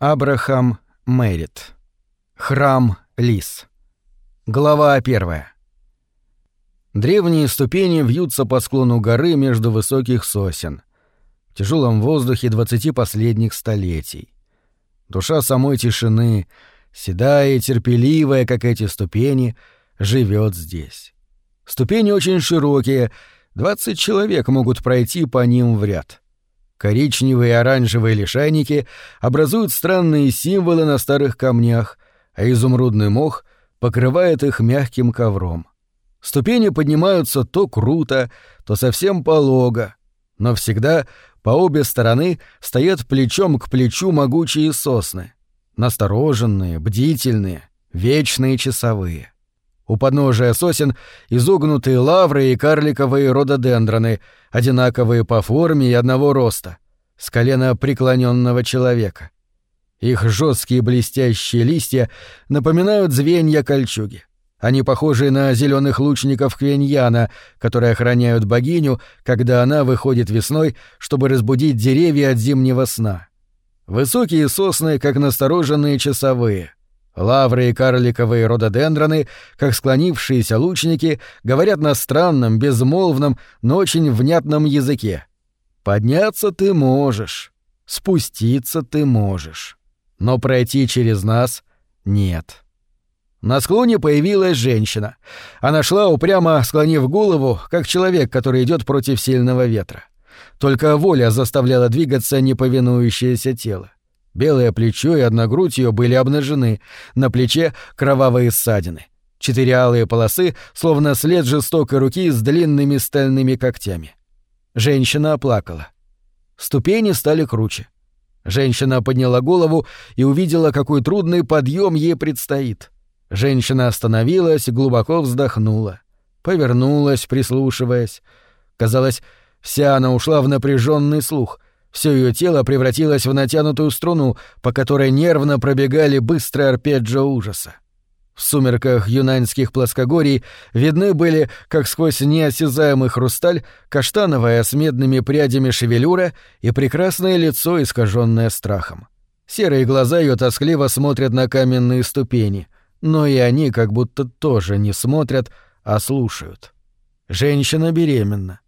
Абрахам Мэрит. Храм Лис. Глава первая. Древние ступени вьются по склону горы между высоких сосен. В тяжелом воздухе двадцати последних столетий. Душа самой тишины, седая и терпеливая, как эти ступени, живет здесь. Ступени очень широкие, двадцать человек могут пройти по ним в ряд. Коричневые и оранжевые лишайники образуют странные символы на старых камнях, а изумрудный мох покрывает их мягким ковром. Ступени поднимаются то круто, то совсем полого, но всегда по обе стороны стоят плечом к плечу могучие сосны, настороженные, бдительные, вечные часовые. У подножия сосен изогнутые лавры и карликовые рододендроны, одинаковые по форме и одного роста, с колена преклоненного человека. Их жесткие блестящие листья напоминают звенья кольчуги. Они похожи на зеленых лучников Квеньяна, которые охраняют богиню, когда она выходит весной, чтобы разбудить деревья от зимнего сна. Высокие сосны, как настороженные часовые — Лавры и карликовые рододендроны, как склонившиеся лучники, говорят на странном, безмолвном, но очень внятном языке. Подняться ты можешь, спуститься ты можешь, но пройти через нас — нет. На склоне появилась женщина. Она шла упрямо, склонив голову, как человек, который идет против сильного ветра. Только воля заставляла двигаться неповинующееся тело. Белое плечо и одна грудь ее были обнажены, на плече кровавые ссадины. Четыре алые полосы, словно след жестокой руки с длинными стальными когтями. Женщина оплакала. Ступени стали круче. Женщина подняла голову и увидела, какой трудный подъем ей предстоит. Женщина остановилась, глубоко вздохнула. Повернулась, прислушиваясь. Казалось, вся она ушла в напряженный слух — все ее тело превратилось в натянутую струну, по которой нервно пробегали быстрые арпеджио ужаса. В сумерках юнаньских плоскогорий видны были, как сквозь неосязаемый хрусталь, каштановая с медными прядями шевелюра и прекрасное лицо, искаженное страхом. Серые глаза ее тоскливо смотрят на каменные ступени, но и они как будто тоже не смотрят, а слушают. Женщина беременна.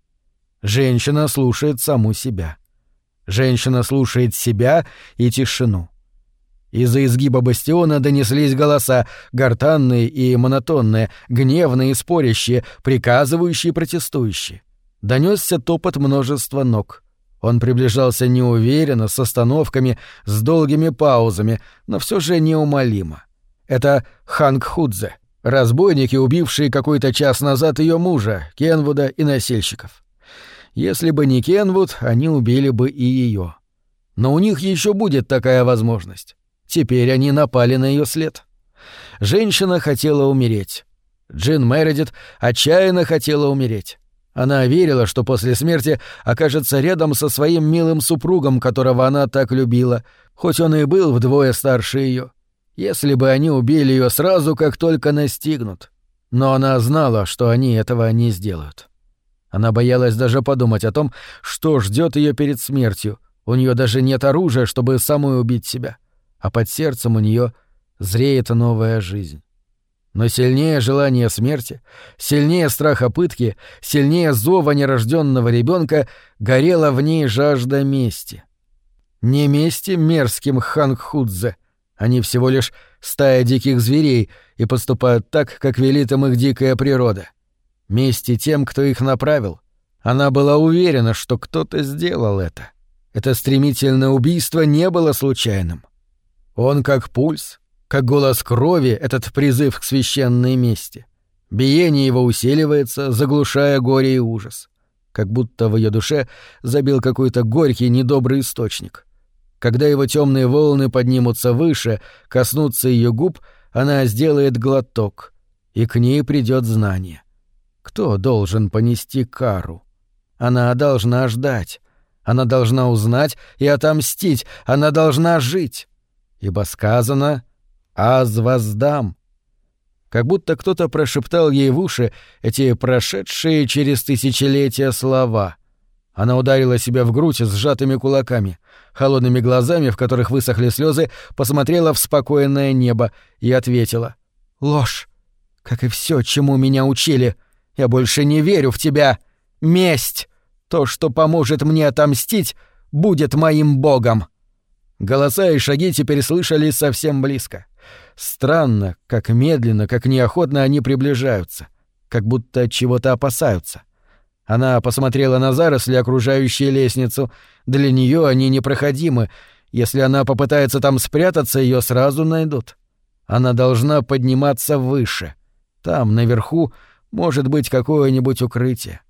Женщина слушает саму себя. Женщина слушает себя и тишину. Из-за изгиба бастиона донеслись голоса, гортанные и монотонные, гневные и спорящие, приказывающие и протестующие. Донесся топот множества ног. Он приближался неуверенно, с остановками, с долгими паузами, но все же неумолимо. Это Ханг Худзе, разбойники, убившие какой-то час назад ее мужа, Кенвуда и носильщиков. Если бы не Кенвуд, они убили бы и ее. Но у них еще будет такая возможность. Теперь они напали на ее след. Женщина хотела умереть. Джин Мередит отчаянно хотела умереть. Она верила, что после смерти окажется рядом со своим милым супругом, которого она так любила, хоть он и был вдвое старше ее. Если бы они убили ее сразу, как только настигнут. Но она знала, что они этого не сделают. Она боялась даже подумать о том, что ждет ее перед смертью. У нее даже нет оружия, чтобы самой убить себя. А под сердцем у нее зреет новая жизнь. Но сильнее желание смерти, сильнее страха пытки, сильнее зова нерожденного ребенка горела в ней жажда мести. Не мести мерзким Хангхудзе, они всего лишь стая диких зверей и поступают так, как велит им их дикая природа — Мести тем, кто их направил. Она была уверена, что кто-то сделал это. Это стремительное убийство не было случайным. Он как пульс, как голос крови, этот призыв к священной мести. Биение его усиливается, заглушая горе и ужас. Как будто в ее душе забил какой-то горький, недобрый источник. Когда его темные волны поднимутся выше, коснутся ее губ, она сделает глоток, и к ней придет знание. Кто должен понести кару? Она должна ждать. Она должна узнать и отомстить. Она должна жить. Ибо сказано «Аз воздам». Как будто кто-то прошептал ей в уши эти прошедшие через тысячелетия слова. Она ударила себя в грудь сжатыми кулаками, холодными глазами, в которых высохли слезы, посмотрела в спокойное небо и ответила. «Ложь! Как и все, чему меня учили. Я больше не верю в тебя. Месть! То, что поможет мне отомстить, будет моим богом!» Голоса и шаги теперь слышались совсем близко. Странно, как медленно, как неохотно они приближаются, как будто чего-то опасаются. Она посмотрела на заросли, окружающие лестницу. Для нее они непроходимы. Если она попытается там спрятаться, ее сразу найдут. Она должна подниматься выше. Там, наверху, может быть какое-нибудь укрытие.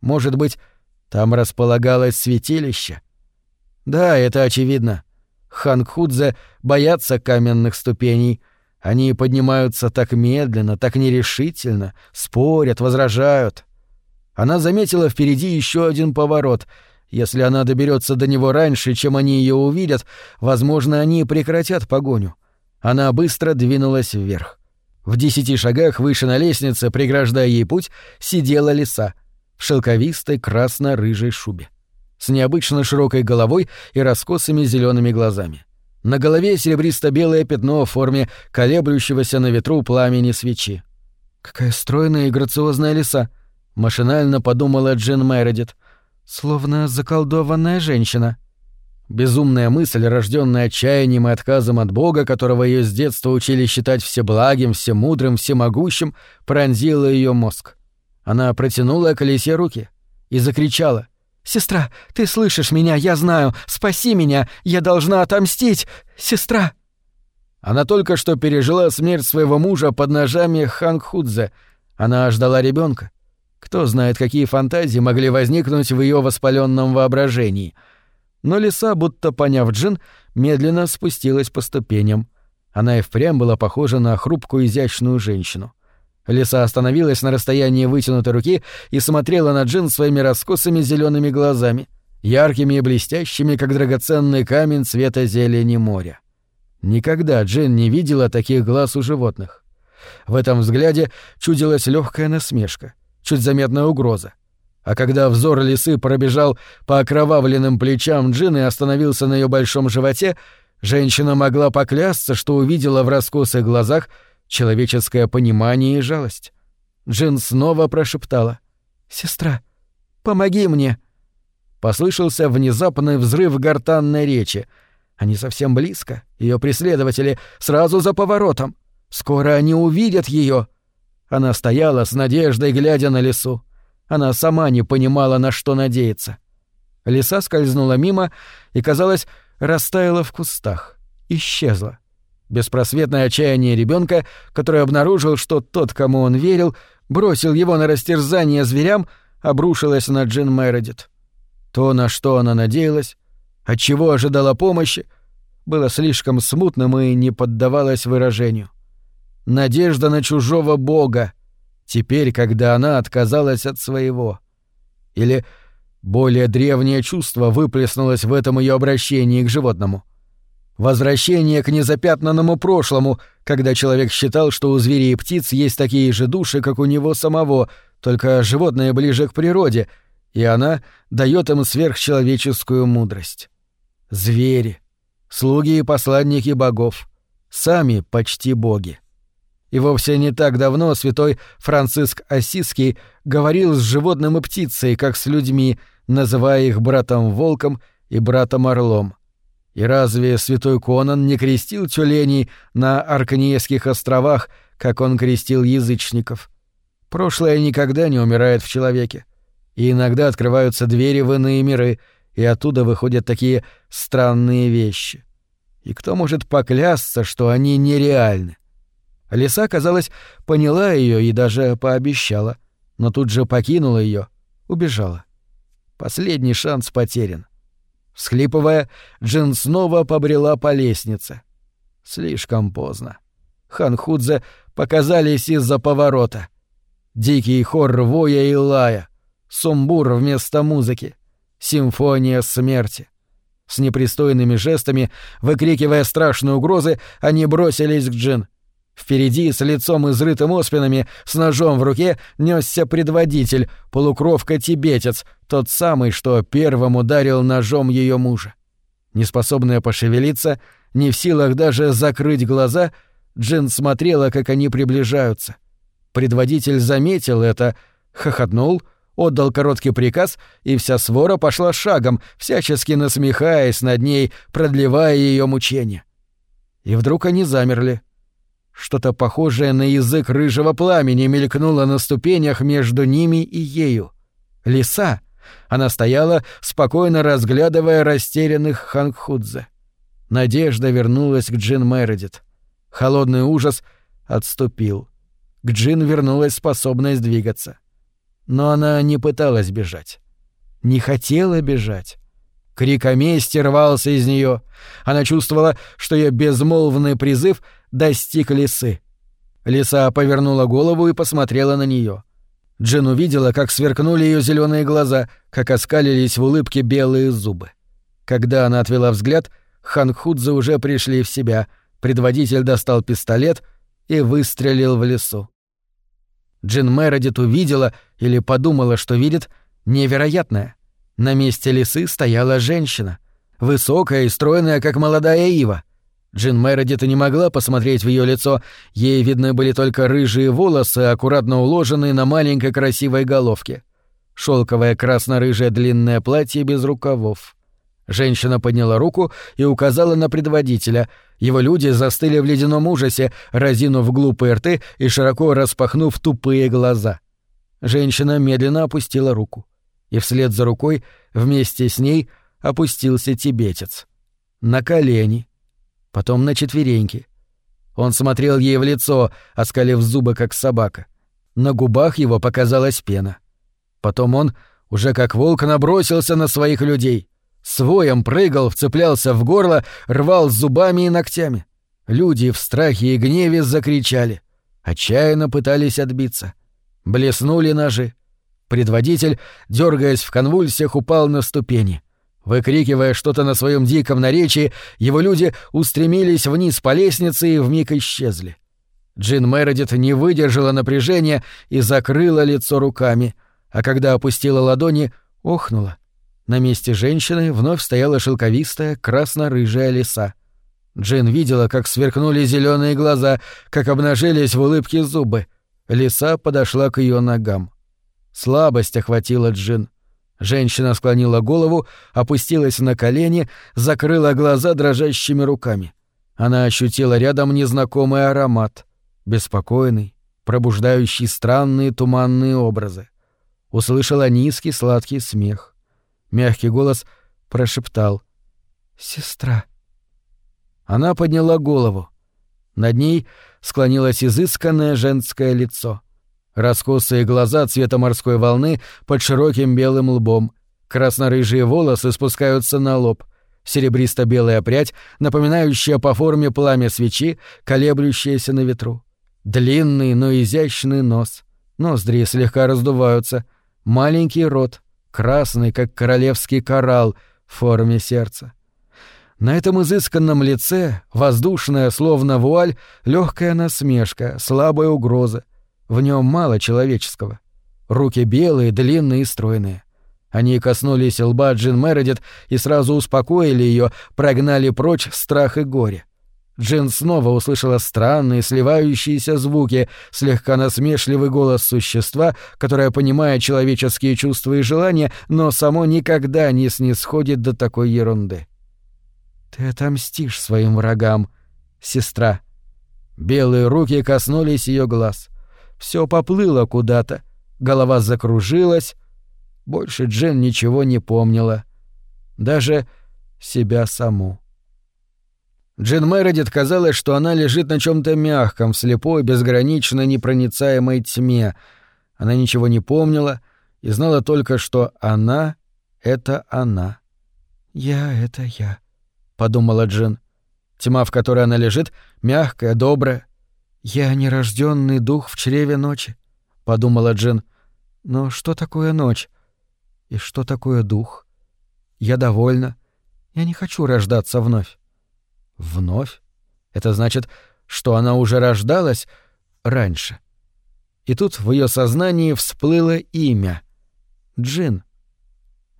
Может быть, там располагалось святилище. Да, это очевидно. Хангхудзе боятся каменных ступеней. Они поднимаются так медленно, так нерешительно, спорят, возражают. Она заметила впереди еще один поворот. Если она доберется до него раньше, чем они ее увидят, возможно, они прекратят погоню. Она быстро двинулась вверх. В десяти шагах выше на лестнице, преграждая ей путь, сидела лиса в шелковистой красно-рыжей шубе, с необычно широкой головой и раскосыми зелеными глазами. На голове серебристо-белое пятно в форме колеблющегося на ветру пламени свечи. «Какая стройная и грациозная лиса!» — машинально подумала Джин Мередит. «Словно заколдованная женщина». Безумная мысль, рожденная отчаянием и отказом от Бога, которого ее с детства учили считать всеблагим, всемудрым, всемогущим, пронзила ее мозг. Она протянула колесе руки и закричала. «Сестра, ты слышишь меня, я знаю! Спаси меня! Я должна отомстить! Сестра!» Она только что пережила смерть своего мужа под ножами Хангхудзе. Она ждала ребенка. Кто знает, какие фантазии могли возникнуть в ее воспаленном воображении. Но лиса, будто поняв джин, медленно спустилась по ступеням. Она и впрямь была похожа на хрупкую изящную женщину. Лиса остановилась на расстоянии вытянутой руки и смотрела на Джин своими раскосыми зелеными глазами, яркими и блестящими, как драгоценный камень цвета зелени моря. Никогда Джин не видела таких глаз у животных. В этом взгляде чудилась легкая насмешка — чуть заметная угроза. А когда взор лисы пробежал по окровавленным плечам Джин и остановился на ее большом животе, женщина могла поклясться, что увидела в раскосых глазах человеческое понимание и жалость. Джин снова прошептала. «Сестра, помоги мне!» Послышался внезапный взрыв гортанной речи. Они совсем близко, ее преследователи, сразу за поворотом. Скоро они увидят ее. Она стояла с надеждой, глядя на лесу. Она сама не понимала, на что надеяться. Лиса скользнула мимо и, казалось, растаяла в кустах. Исчезла. Беспросветное отчаяние ребенка, который обнаружил, что тот, кому он верил, бросил его на растерзание зверям, обрушилось на Джин Мередит. То, на что она надеялась, от чего ожидала помощи, было слишком смутным и не поддавалось выражению надежда на чужого бога, теперь, когда она отказалась от своего. Или более древнее чувство выплеснулось в этом ее обращении к животному. Возвращение к незапятнанному прошлому, когда человек считал, что у зверей и птиц есть такие же души, как у него самого, только животные ближе к природе, и она дает им сверхчеловеческую мудрость. Звери, слуги и посланники богов, сами почти боги. И вовсе не так давно святой Франциск Осиский говорил с животным и птицей, как с людьми, называя их братом-волком и братом-орлом. И разве святой Конан не крестил тюленей на Арканьеских островах, как он крестил язычников? Прошлое никогда не умирает в человеке. И иногда открываются двери в иные миры, и оттуда выходят такие странные вещи. И кто может поклясться, что они нереальны? Лиса, казалось, поняла ее и даже пообещала, но тут же покинула ее, убежала. Последний шанс потерян. Всхлипывая, Джин снова побрела по лестнице. Слишком поздно. Ханхудзе показались из-за поворота. Дикий хор воя и лая, сумбур вместо музыки, симфония смерти. С непристойными жестами, выкрикивая страшные угрозы, они бросились к Джин — Впереди, с лицом изрытым оспинами, с ножом в руке, несся предводитель, полукровка-тибетец, тот самый, что первым ударил ножом ее мужа. Неспособная пошевелиться, не в силах даже закрыть глаза, Джин смотрела, как они приближаются. Предводитель заметил это, хохотнул, отдал короткий приказ, и вся свора пошла шагом, всячески насмехаясь над ней, продлевая ее мучения. И вдруг они замерли. Что-то похожее на язык рыжего пламени мелькнуло на ступенях между ними и ею. Лиса. Она стояла, спокойно разглядывая растерянных Хангхудзе. Надежда вернулась к Джин Мередит. Холодный ужас отступил. К Джин вернулась способность двигаться. Но она не пыталась бежать. Не хотела бежать. Крик о мести рвался из нее. Она чувствовала, что ее безмолвный призыв достиг лисы. Лиса повернула голову и посмотрела на нее. Джин увидела, как сверкнули ее зеленые глаза, как оскалились в улыбке белые зубы. Когда она отвела взгляд, Ханхудзе уже пришли в себя. Предводитель достал пистолет и выстрелил в лесу. Джин Мередит увидела или подумала, что видит невероятное. На месте лисы стояла женщина, высокая и стройная, как молодая ива. Джин Мередит не могла посмотреть в ее лицо, ей видны были только рыжие волосы, аккуратно уложенные на маленькой красивой головке. Шелковое красно-рыжее длинное платье без рукавов. Женщина подняла руку и указала на предводителя. Его люди застыли в ледяном ужасе, разинув глупые рты и широко распахнув тупые глаза. Женщина медленно опустила руку. И вслед за рукой вместе с ней опустился тибетец. На колени — потом на четвереньки. Он смотрел ей в лицо, оскалив зубы, как собака. На губах его показалась пена. Потом он, уже как волк, набросился на своих людей. Своем прыгал, вцеплялся в горло, рвал зубами и ногтями. Люди в страхе и гневе закричали. Отчаянно пытались отбиться. Блеснули ножи. Предводитель, дергаясь в конвульсиях, упал на ступени. Выкрикивая что-то на своем диком наречии, его люди устремились вниз по лестнице и вмиг исчезли. Джин Мередит не выдержала напряжения и закрыла лицо руками, а когда опустила ладони, охнула. На месте женщины вновь стояла шелковистая красно-рыжая лиса. Джин видела, как сверкнули зеленые глаза, как обнажились в улыбке зубы. Лиса подошла к ее ногам. Слабость охватила Джин. Женщина склонила голову, опустилась на колени, закрыла глаза дрожащими руками. Она ощутила рядом незнакомый аромат, беспокойный, пробуждающий странные туманные образы. Услышала низкий сладкий смех. Мягкий голос прошептал «Сестра». Она подняла голову. Над ней склонилось изысканное женское лицо. Раскосые глаза цвета морской волны под широким белым лбом. Красно-рыжие волосы спускаются на лоб. Серебристо-белая прядь, напоминающая по форме пламя свечи, колеблющаяся на ветру. Длинный, но изящный нос. Ноздри слегка раздуваются. Маленький рот, красный, как королевский коралл, в форме сердца. На этом изысканном лице, воздушная, словно вуаль, легкая насмешка, слабая угроза — в нем мало человеческого. Руки белые, длинные и стройные. Они коснулись лба Джин Мередит и сразу успокоили ее, прогнали прочь страх и горе. Джин снова услышала странные, сливающиеся звуки, слегка насмешливый голос существа, которое понимает человеческие чувства и желания, но само никогда не снисходит до такой ерунды. «Ты отомстишь своим врагам, сестра». Белые руки коснулись ее глаз все поплыло куда-то, голова закружилась. Больше Джен ничего не помнила. Даже себя саму. Джин Мередит казалось, что она лежит на чем то мягком, в слепой, безгранично непроницаемой тьме. Она ничего не помнила и знала только, что она — это она. «Я — это я», — подумала Джин. Тьма, в которой она лежит, мягкая, добрая, «Я нерожденный дух в чреве ночи», — подумала Джин. «Но что такое ночь? И что такое дух? Я довольна. Я не хочу рождаться вновь». «Вновь? Это значит что она уже рождалась раньше. И тут в ее сознании всплыло имя — Джин.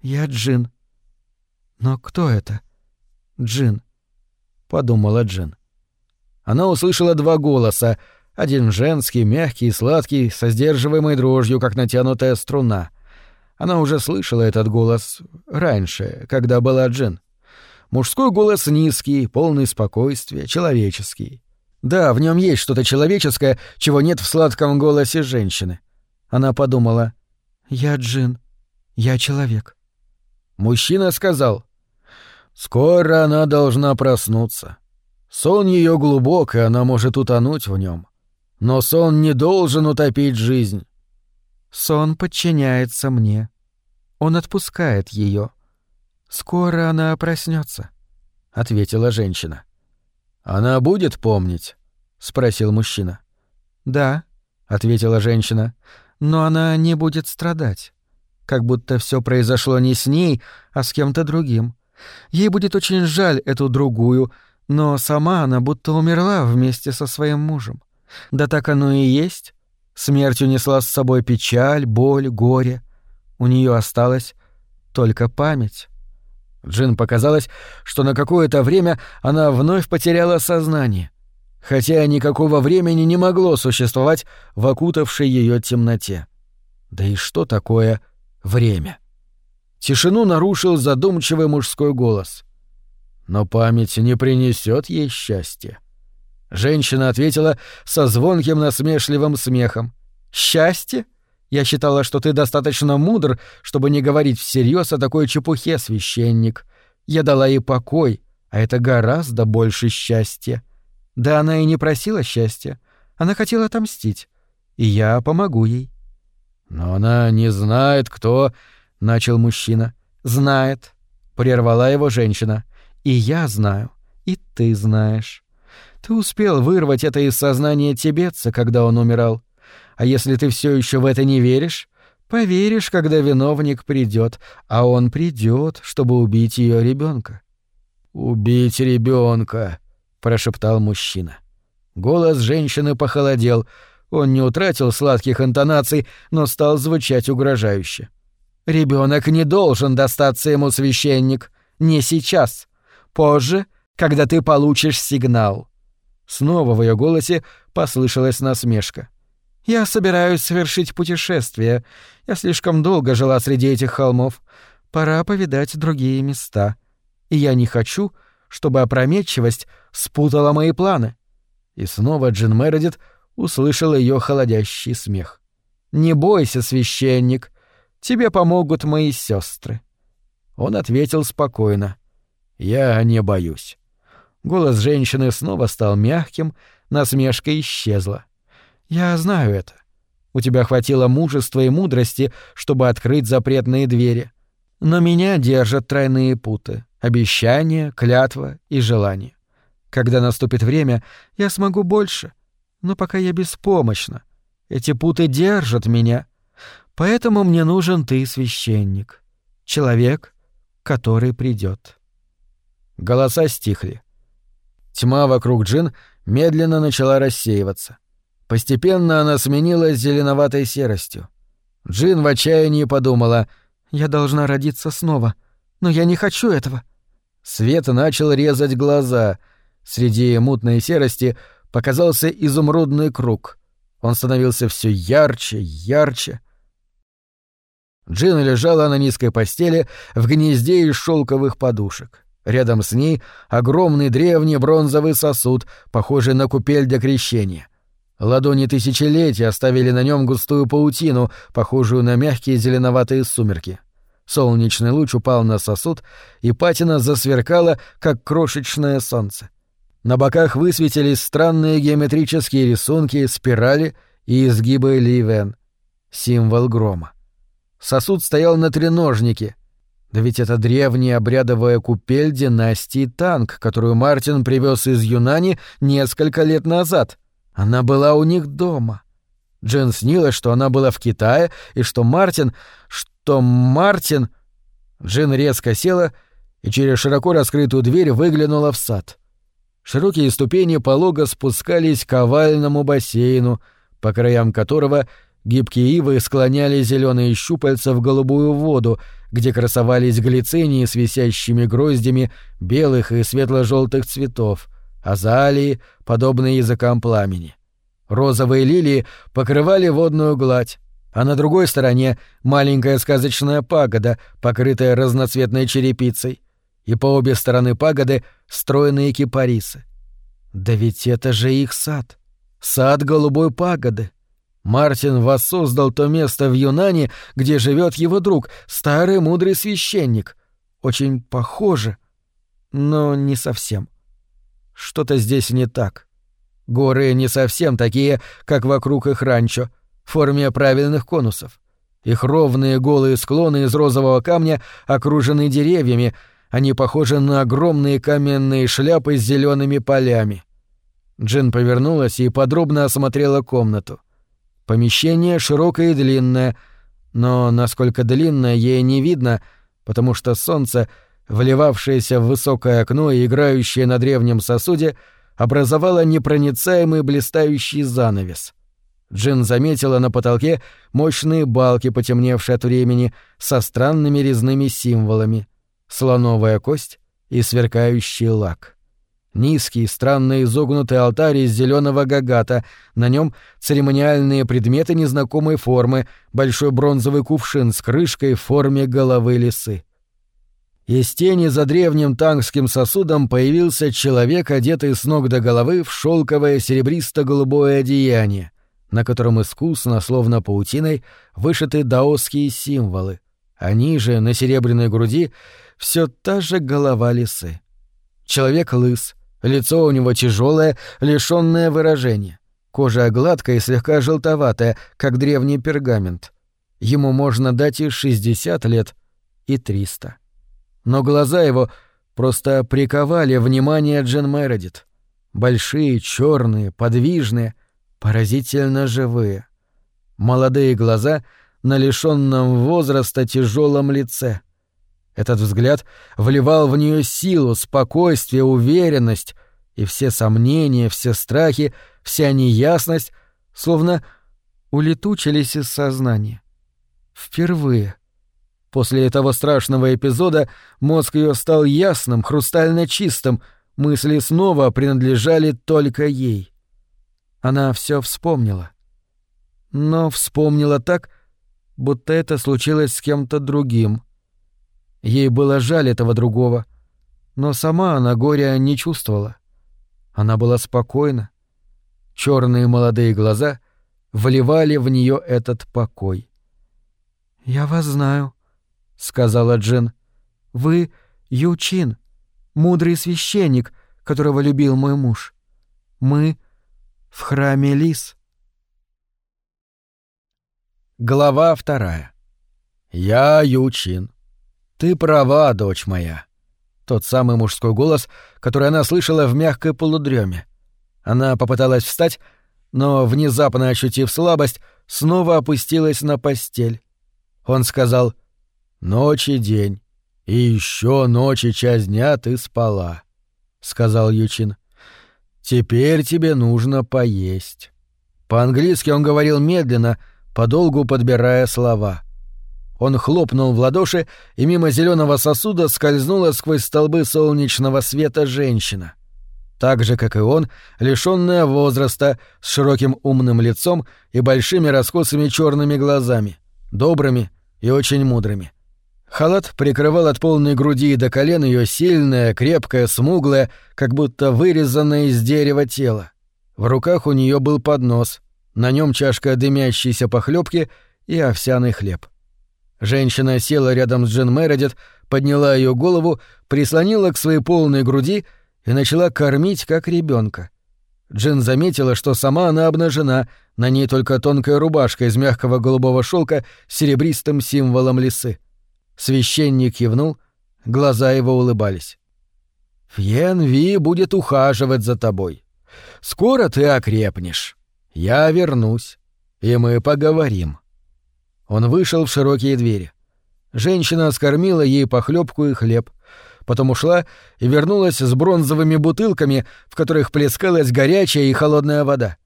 «Я Джин». «Но кто это?» «Джин», — подумала Джин. Она услышала два голоса, один женский, мягкий и сладкий, со сдерживаемой дрожью, как натянутая струна. Она уже слышала этот голос раньше, когда была Джин. Мужской голос низкий, полный спокойствия, человеческий. Да, в нем есть что-то человеческое, чего нет в сладком голосе женщины. Она подумала, «Я Джин, я человек». Мужчина сказал, «Скоро она должна проснуться. Сон ее глубок, и она может утонуть в нем. Но сон не должен утопить жизнь. Сон подчиняется мне. Он отпускает ее. Скоро она проснется, ответила женщина. Она будет помнить? спросил мужчина. Да, ответила женщина. Но она не будет страдать. Как будто все произошло не с ней, а с кем-то другим. Ей будет очень жаль эту другую, но сама она будто умерла вместе со своим мужем. Да так оно и есть. Смерть унесла с собой печаль, боль, горе. У нее осталась только память. Джин показалось, что на какое-то время она вновь потеряла сознание, хотя никакого времени не могло существовать в окутавшей ее темноте. Да и что такое время? Тишину нарушил задумчивый мужской голос. Но память не принесет ей счастья. Женщина ответила со звонким насмешливым смехом. «Счастье? Я считала, что ты достаточно мудр, чтобы не говорить всерьез о такой чепухе, священник. Я дала ей покой, а это гораздо больше счастья. Да она и не просила счастья. Она хотела отомстить. И я помогу ей». «Но она не знает, кто...» — начал мужчина. «Знает», — прервала его женщина. «И я знаю, и ты знаешь. Ты успел вырвать это из сознания тибетца, когда он умирал. А если ты все еще в это не веришь, поверишь, когда виновник придет, а он придет, чтобы убить ее ребенка. Убить ребенка, прошептал мужчина. Голос женщины похолодел. Он не утратил сладких интонаций, но стал звучать угрожающе. Ребенок не должен достаться ему священник. Не сейчас. Позже, когда ты получишь сигнал. Снова в ее голосе послышалась насмешка. «Я собираюсь совершить путешествие. Я слишком долго жила среди этих холмов. Пора повидать другие места. И я не хочу, чтобы опрометчивость спутала мои планы». И снова Джин Мередит услышал ее холодящий смех. «Не бойся, священник. Тебе помогут мои сестры. Он ответил спокойно. «Я не боюсь». Голос женщины снова стал мягким, насмешка исчезла. «Я знаю это. У тебя хватило мужества и мудрости, чтобы открыть запретные двери. Но меня держат тройные путы — обещания, клятва и желание. Когда наступит время, я смогу больше, но пока я беспомощна. Эти путы держат меня. Поэтому мне нужен ты, священник, человек, который придет. Голоса стихли. Тьма вокруг Джин медленно начала рассеиваться. Постепенно она сменилась зеленоватой серостью. Джин в отчаянии подумала, «Я должна родиться снова, но я не хочу этого». Свет начал резать глаза. Среди мутной серости показался изумрудный круг. Он становился все ярче, ярче. Джин лежала на низкой постели в гнезде из шелковых подушек. Рядом с ней огромный древний бронзовый сосуд, похожий на купель для крещения. Ладони тысячелетия оставили на нем густую паутину, похожую на мягкие зеленоватые сумерки. Солнечный луч упал на сосуд, и патина засверкала, как крошечное солнце. На боках высветились странные геометрические рисунки, спирали и изгибы ливен. Символ грома. Сосуд стоял на треножнике — да ведь это древняя обрядовая купель династии Танк, которую Мартин привез из Юнани несколько лет назад. Она была у них дома. Джен снилась, что она была в Китае, и что Мартин... что Мартин... Джен резко села и через широко раскрытую дверь выглянула в сад. Широкие ступени полого спускались к овальному бассейну, по краям которого гибкие ивы склоняли зеленые щупальца в голубую воду, где красовались глицинии с висящими гроздями белых и светло-желтых цветов, азалии, подобные языкам пламени. Розовые лилии покрывали водную гладь, а на другой стороне маленькая сказочная пагода, покрытая разноцветной черепицей, и по обе стороны пагоды стройные кипарисы. Да ведь это же их сад. Сад голубой пагоды. Мартин воссоздал то место в Юнане, где живет его друг, старый мудрый священник. Очень похоже, но не совсем. Что-то здесь не так. Горы не совсем такие, как вокруг их ранчо, в форме правильных конусов. Их ровные голые склоны из розового камня окружены деревьями, они похожи на огромные каменные шляпы с зелеными полями. Джин повернулась и подробно осмотрела комнату. Помещение широкое и длинное, но насколько длинное ей не видно, потому что солнце, вливавшееся в высокое окно и играющее на древнем сосуде, образовало непроницаемый блистающий занавес. Джин заметила на потолке мощные балки, потемневшие от времени, со странными резными символами. Слоновая кость и сверкающий лак. Низкий, странно изогнутый алтарь из зеленого гагата, на нем церемониальные предметы незнакомой формы, большой бронзовый кувшин с крышкой в форме головы лисы. Из тени за древним тангским сосудом появился человек, одетый с ног до головы в шелковое серебристо-голубое одеяние, на котором искусно, словно паутиной, вышиты даосские символы, а ниже, на серебряной груди, все та же голова лисы. Человек лыс, лицо у него тяжелое, лишенное выражения, кожа гладкая и слегка желтоватая, как древний пергамент. Ему можно дать и 60 лет, и 300 но глаза его просто приковали внимание Джен Мередит. Большие, черные, подвижные, поразительно живые. Молодые глаза на лишенном возраста тяжелом лице. Этот взгляд вливал в нее силу, спокойствие, уверенность, и все сомнения, все страхи, вся неясность словно улетучились из сознания. Впервые — После этого страшного эпизода мозг ее стал ясным, хрустально чистым, мысли снова принадлежали только ей. Она все вспомнила. Но вспомнила так, будто это случилось с кем-то другим. Ей было жаль этого другого, но сама она горя не чувствовала. Она была спокойна. Черные молодые глаза вливали в нее этот покой. «Я вас знаю», — сказала Джин. «Вы Ючин, мудрый священник, которого любил мой муж. Мы в храме Лис». Глава вторая. «Я Ючин. Ты права, дочь моя». Тот самый мужской голос, который она слышала в мягкой полудреме. Она попыталась встать, но, внезапно ощутив слабость, снова опустилась на постель. Он сказал — Ночь и день. И еще ночь и часть дня ты спала, — сказал Ючин. Теперь тебе нужно поесть. По-английски он говорил медленно, подолгу подбирая слова. Он хлопнул в ладоши, и мимо зеленого сосуда скользнула сквозь столбы солнечного света женщина. Так же, как и он, лишенная возраста, с широким умным лицом и большими раскосыми черными глазами, добрыми и очень мудрыми. Халат прикрывал от полной груди до колен ее сильное, крепкое, смуглое, как будто вырезанное из дерева тело. В руках у нее был поднос, на нем чашка дымящейся похлебки и овсяный хлеб. Женщина села рядом с Джин Мередит, подняла ее голову, прислонила к своей полной груди и начала кормить как ребенка. Джин заметила, что сама она обнажена, на ней только тонкая рубашка из мягкого голубого шелка с серебристым символом лисы. Священник кивнул, глаза его улыбались. «Фьен Ви будет ухаживать за тобой. Скоро ты окрепнешь. Я вернусь, и мы поговорим». Он вышел в широкие двери. Женщина скормила ей похлебку и хлеб, потом ушла и вернулась с бронзовыми бутылками, в которых плескалась горячая и холодная вода.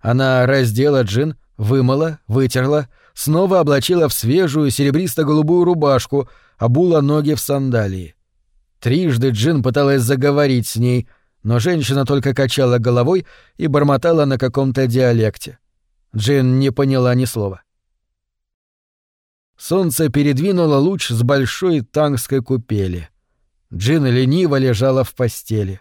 Она раздела джин, вымыла, вытерла, снова облачила в свежую серебристо-голубую рубашку, обула ноги в сандалии. Трижды Джин пыталась заговорить с ней, но женщина только качала головой и бормотала на каком-то диалекте. Джин не поняла ни слова. Солнце передвинуло луч с большой тангской купели. Джин лениво лежала в постели.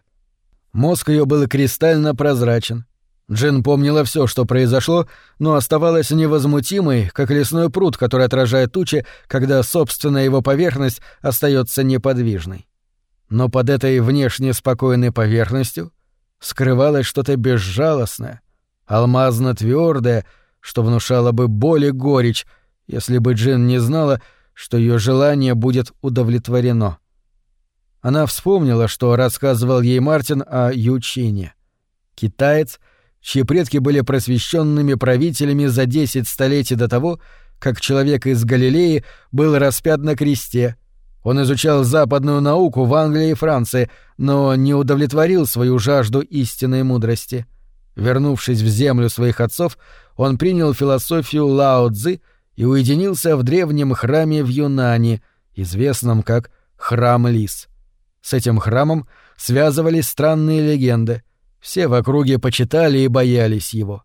Мозг ее был кристально прозрачен. Джин помнила все, что произошло, но оставалась невозмутимой, как лесной пруд, который отражает тучи, когда собственная его поверхность остается неподвижной. Но под этой внешне спокойной поверхностью скрывалось что-то безжалостное, алмазно твердое, что внушало бы боль и горечь, если бы Джин не знала, что ее желание будет удовлетворено. Она вспомнила, что рассказывал ей Мартин о Ючине. Китаец, чьи предки были просвещенными правителями за десять столетий до того, как человек из Галилеи был распят на кресте. Он изучал западную науку в Англии и Франции, но не удовлетворил свою жажду истинной мудрости. Вернувшись в землю своих отцов, он принял философию Лао Цзы и уединился в древнем храме в Юнане, известном как Храм Лис. С этим храмом связывались странные легенды. Все в округе почитали и боялись его.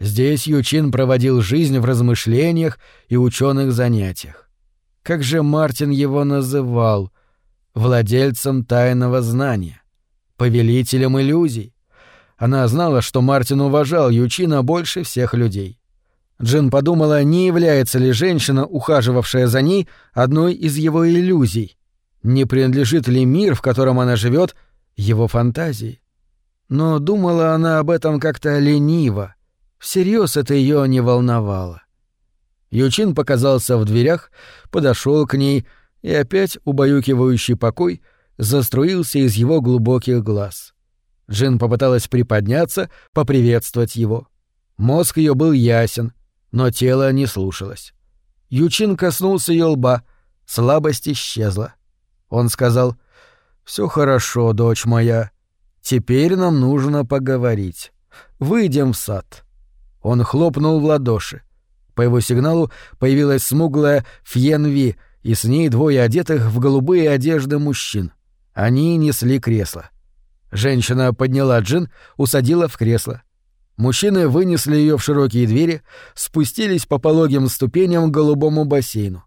Здесь Ючин проводил жизнь в размышлениях и ученых занятиях. Как же Мартин его называл? Владельцем тайного знания, повелителем иллюзий. Она знала, что Мартин уважал Ючина больше всех людей. Джин подумала, не является ли женщина, ухаживавшая за ней, одной из его иллюзий. Не принадлежит ли мир, в котором она живет, его фантазии? Но думала она об этом как-то лениво. Всерьез это ее не волновало. Ючин показался в дверях, подошел к ней, и опять убаюкивающий покой заструился из его глубоких глаз. Джин попыталась приподняться, поприветствовать его. Мозг ее был ясен, но тело не слушалось. Ючин коснулся ее лба, слабость исчезла. Он сказал, «Все хорошо, дочь моя. Теперь нам нужно поговорить. Выйдем в сад». Он хлопнул в ладоши. По его сигналу появилась смуглая Фьенви, и с ней двое одетых в голубые одежды мужчин. Они несли кресло. Женщина подняла Джин, усадила в кресло. Мужчины вынесли ее в широкие двери, спустились по пологим ступеням к голубому бассейну.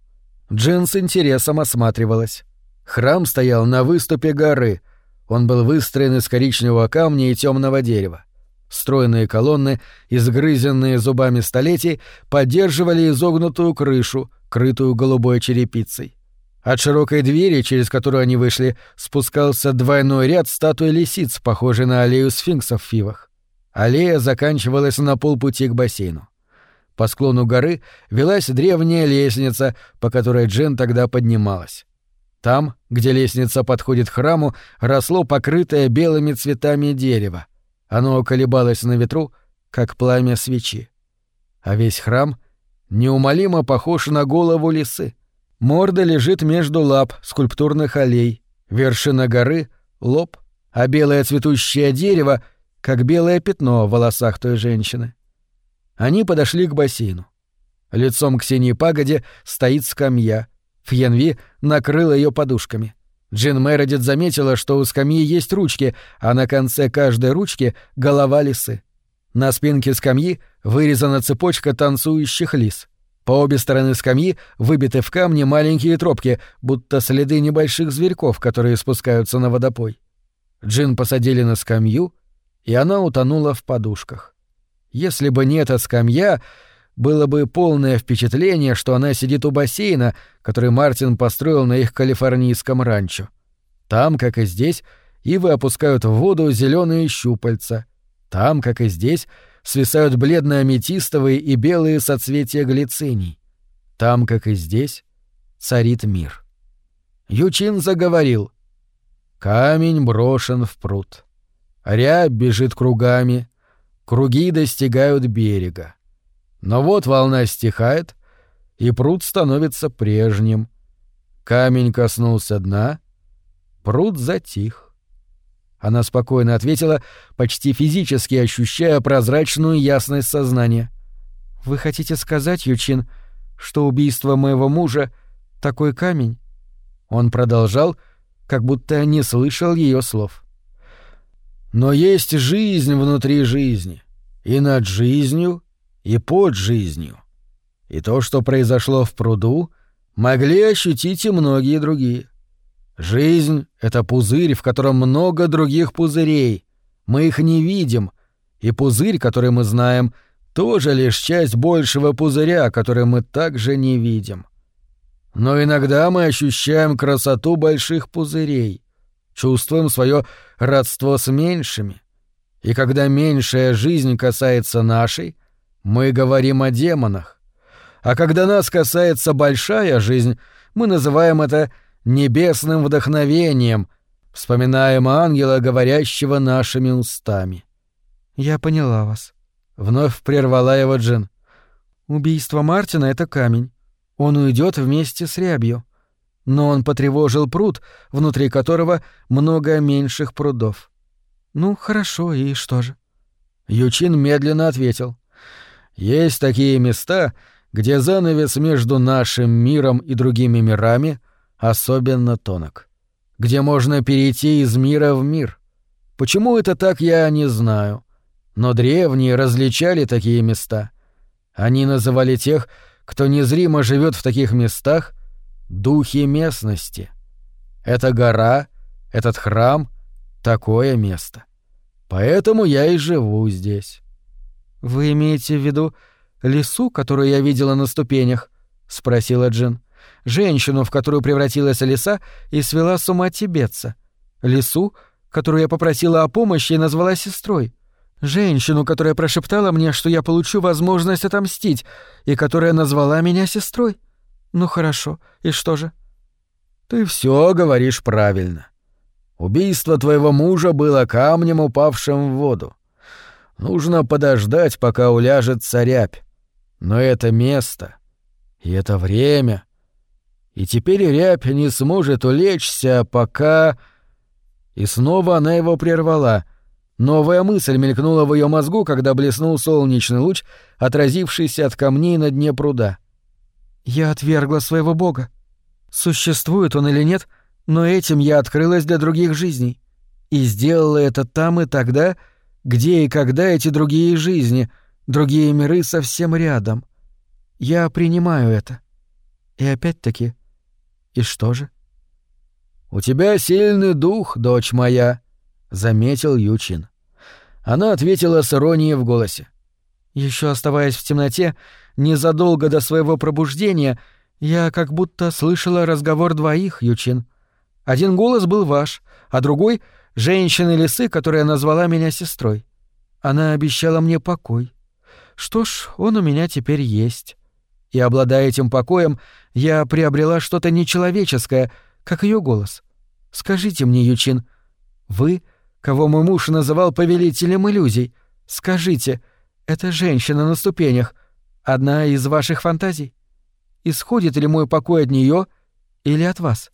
Джин с интересом осматривалась. Храм стоял на выступе горы. Он был выстроен из коричневого камня и темного дерева. Стройные колонны, изгрызенные зубами столетий, поддерживали изогнутую крышу, крытую голубой черепицей. От широкой двери, через которую они вышли, спускался двойной ряд статуй лисиц, похожий на аллею сфинксов в фивах. Аллея заканчивалась на полпути к бассейну. По склону горы велась древняя лестница, по которой Джен тогда поднималась. Там, где лестница подходит к храму, росло покрытое белыми цветами дерево. Оно колебалось на ветру, как пламя свечи. А весь храм неумолимо похож на голову лисы. Морда лежит между лап скульптурных аллей, вершина горы — лоб, а белое цветущее дерево как белое пятно в волосах той женщины. Они подошли к бассейну. Лицом к синей пагоде стоит скамья. Фьенви накрыла ее подушками. Джин Мередит заметила, что у скамьи есть ручки, а на конце каждой ручки — голова лисы. На спинке скамьи вырезана цепочка танцующих лис. По обе стороны скамьи выбиты в камне маленькие тропки, будто следы небольших зверьков, которые спускаются на водопой. Джин посадили на скамью, и она утонула в подушках. Если бы не эта скамья, было бы полное впечатление, что она сидит у бассейна, который Мартин построил на их калифорнийском ранчо. Там, как и здесь, ивы опускают в воду зеленые щупальца. Там, как и здесь, свисают бледно-аметистовые и белые соцветия глициний. Там, как и здесь, царит мир. Ючин заговорил. Камень брошен в пруд. Рябь бежит кругами, круги достигают берега. Но вот волна стихает, и пруд становится прежним. Камень коснулся дна, Пруд затих. Она спокойно ответила, почти физически ощущая прозрачную ясность сознания. «Вы хотите сказать, Ючин, что убийство моего мужа — такой камень?» Он продолжал, как будто не слышал ее слов. «Но есть жизнь внутри жизни, и над жизнью, и под жизнью. И то, что произошло в пруду, могли ощутить и многие другие. Жизнь — это пузырь, в котором много других пузырей. Мы их не видим, и пузырь, который мы знаем, тоже лишь часть большего пузыря, который мы также не видим. Но иногда мы ощущаем красоту больших пузырей, чувствуем свое родство с меньшими. И когда меньшая жизнь касается нашей, мы говорим о демонах. А когда нас касается большая жизнь, мы называем это небесным вдохновением, вспоминаем ангела, говорящего нашими устами. «Я поняла вас», — вновь прервала его Джин. «Убийство Мартина — это камень. Он уйдет вместе с рябью. Но он потревожил пруд, внутри которого много меньших прудов. Ну, хорошо, и что же?» Ючин медленно ответил. «Есть такие места, где занавес между нашим миром и другими мирами — особенно тонок. Где можно перейти из мира в мир. Почему это так, я не знаю. Но древние различали такие места. Они называли тех, кто незримо живет в таких местах, духи местности. Эта гора, этот храм — такое место. Поэтому я и живу здесь. «Вы имеете в виду лесу, которую я видела на ступенях?» — спросила Джин женщину, в которую превратилась лиса и свела с ума тибетца, лису, которую я попросила о помощи и назвала сестрой, женщину, которая прошептала мне, что я получу возможность отомстить, и которая назвала меня сестрой. Ну хорошо, и что же? Ты все говоришь правильно. Убийство твоего мужа было камнем, упавшим в воду. Нужно подождать, пока уляжет царябь. Но это место и это время и теперь рябь не сможет улечься, пока... И снова она его прервала. Новая мысль мелькнула в ее мозгу, когда блеснул солнечный луч, отразившийся от камней на дне пруда. «Я отвергла своего бога. Существует он или нет, но этим я открылась для других жизней. И сделала это там и тогда, где и когда эти другие жизни, другие миры совсем рядом. Я принимаю это. И опять-таки и что же? У тебя сильный дух, дочь моя, заметил Ючин. Она ответила с иронией в голосе. Еще оставаясь в темноте, незадолго до своего пробуждения, я как будто слышала разговор двоих, Ючин. Один голос был ваш, а другой — женщины-лисы, которая назвала меня сестрой. Она обещала мне покой. Что ж, он у меня теперь есть и, обладая этим покоем, я приобрела что-то нечеловеческое, как ее голос. Скажите мне, Ючин, вы, кого мой муж называл повелителем иллюзий, скажите, эта женщина на ступенях одна из ваших фантазий? Исходит ли мой покой от нее или от вас?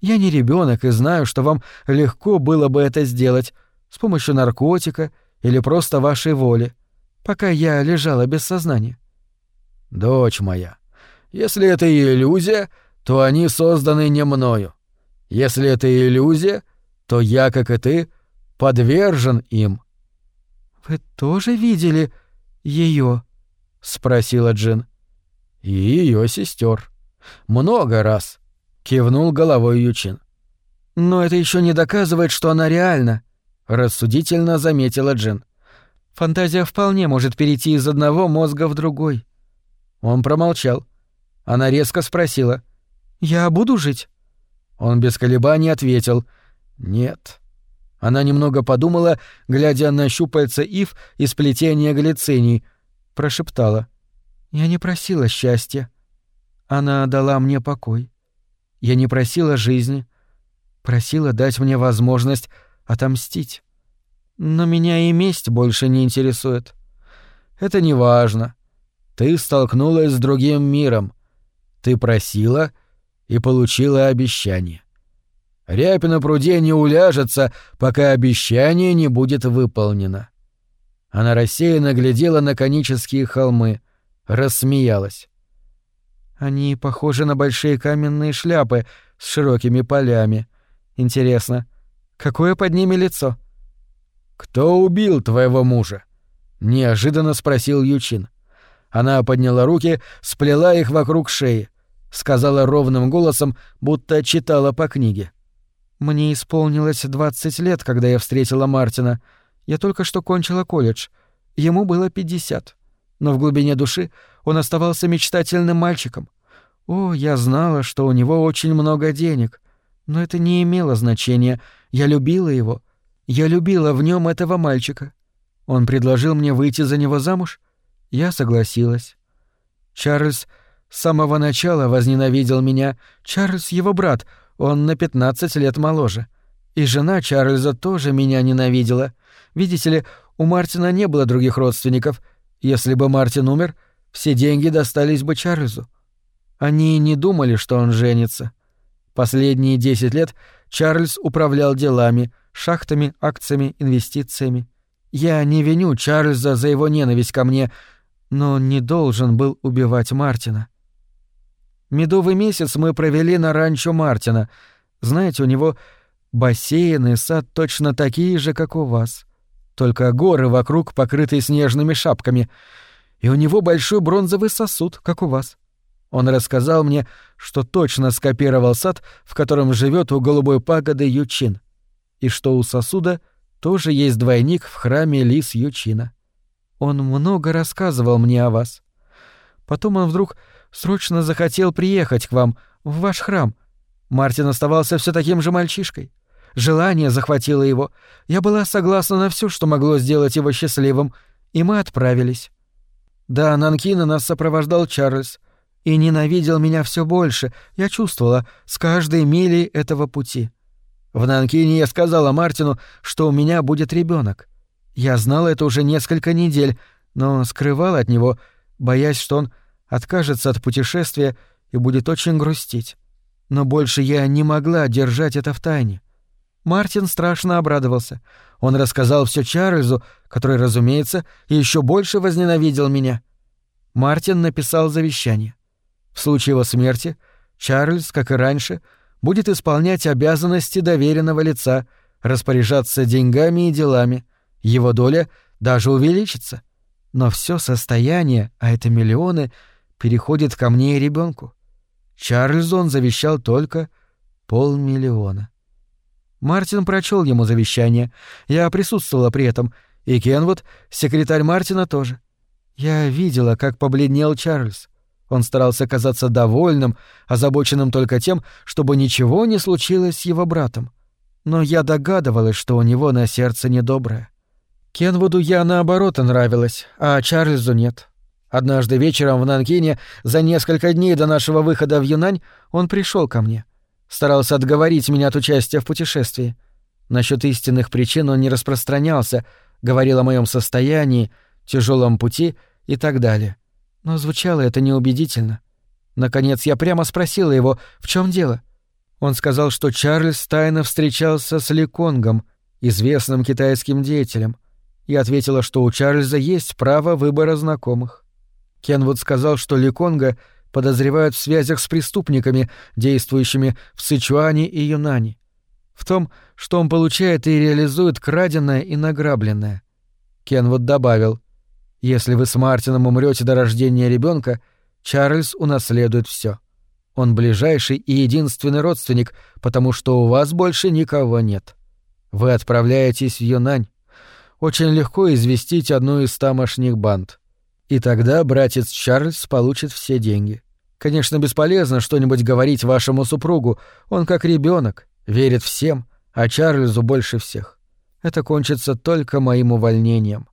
Я не ребенок и знаю, что вам легко было бы это сделать с помощью наркотика или просто вашей воли, пока я лежала без сознания. Дочь моя, если это иллюзия, то они созданы не мною. Если это иллюзия, то я, как и ты, подвержен им. Вы тоже видели ее? Спросила Джин. И ее сестер. Много раз, кивнул головой Ючин. Но это еще не доказывает, что она реальна, рассудительно заметила Джин. Фантазия вполне может перейти из одного мозга в другой. Он промолчал. Она резко спросила. «Я буду жить?» Он без колебаний ответил. «Нет». Она немного подумала, глядя на щупальца ив и сплетение глициний. Прошептала. «Я не просила счастья. Она дала мне покой. Я не просила жизни. Просила дать мне возможность отомстить. Но меня и месть больше не интересует. Это не важно. Ты столкнулась с другим миром. Ты просила и получила обещание. Рябь на пруде не уляжется, пока обещание не будет выполнено. Она рассеянно глядела на конические холмы, рассмеялась. Они похожи на большие каменные шляпы с широкими полями. Интересно, какое под ними лицо? Кто убил твоего мужа? неожиданно спросил Ючин. Она подняла руки, сплела их вокруг шеи, сказала ровным голосом, будто читала по книге. Мне исполнилось 20 лет, когда я встретила Мартина. Я только что кончила колледж. Ему было 50. Но в глубине души он оставался мечтательным мальчиком. О, я знала, что у него очень много денег. Но это не имело значения. Я любила его. Я любила в нем этого мальчика. Он предложил мне выйти за него замуж. Я согласилась. Чарльз с самого начала возненавидел меня. Чарльз — его брат — он на 15 лет моложе. И жена Чарльза тоже меня ненавидела. Видите ли, у Мартина не было других родственников. Если бы Мартин умер, все деньги достались бы Чарльзу. Они не думали, что он женится. Последние 10 лет Чарльз управлял делами, шахтами, акциями, инвестициями. Я не виню Чарльза за его ненависть ко мне, но он не должен был убивать Мартина. Медовый месяц мы провели на ранчо Мартина. Знаете, у него бассейн и сад точно такие же, как у вас. Только горы вокруг покрыты снежными шапками. И у него большой бронзовый сосуд, как у вас. Он рассказал мне, что точно скопировал сад, в котором живет у голубой пагоды Ючин, и что у сосуда тоже есть двойник в храме Лис Ючина. Он много рассказывал мне о вас. Потом он вдруг срочно захотел приехать к вам, в ваш храм. Мартин оставался все таким же мальчишкой. Желание захватило его. Я была согласна на все, что могло сделать его счастливым, и мы отправились. Да, Нанкина нас сопровождал Чарльз и ненавидел меня все больше, я чувствовала, с каждой милей этого пути. В Нанкине я сказала Мартину, что у меня будет ребенок. Я знала это уже несколько недель, но скрывала от него, боясь, что он откажется от путешествия и будет очень грустить. Но больше я не могла держать это в тайне. Мартин страшно обрадовался. Он рассказал все Чарльзу, который, разумеется, еще больше возненавидел меня. Мартин написал завещание. В случае его смерти Чарльз, как и раньше, будет исполнять обязанности доверенного лица, распоряжаться деньгами и делами. Его доля даже увеличится. Но все состояние, а это миллионы — переходит ко мне и ребенку. Чарльзу он завещал только полмиллиона. Мартин прочел ему завещание. Я присутствовала при этом, и Кенвуд, секретарь Мартина, тоже. Я видела, как побледнел Чарльз. Он старался казаться довольным, озабоченным только тем, чтобы ничего не случилось с его братом. Но я догадывалась, что у него на сердце недоброе. Кенвуду я наоборот нравилась, а Чарльзу нет. Однажды вечером в Нанкине, за несколько дней до нашего выхода в Юнань, он пришел ко мне. Старался отговорить меня от участия в путешествии. Насчет истинных причин он не распространялся, говорил о моем состоянии, тяжелом пути и так далее. Но звучало это неубедительно. Наконец я прямо спросила его, в чем дело. Он сказал, что Чарльз тайно встречался с Ли Конгом, известным китайским деятелем. Я ответила, что у Чарльза есть право выбора знакомых. Кенвуд сказал, что Ликонга подозревают в связях с преступниками, действующими в Сычуане и Юнани. В том, что он получает и реализует краденое и награбленное. Кенвуд добавил, «Если вы с Мартином умрете до рождения ребенка, Чарльз унаследует все. Он ближайший и единственный родственник, потому что у вас больше никого нет. Вы отправляетесь в Юнань. Очень легко известить одну из тамошних банд. И тогда братец Чарльз получит все деньги. Конечно, бесполезно что-нибудь говорить вашему супругу, он как ребенок, верит всем, а Чарльзу больше всех. Это кончится только моим увольнением.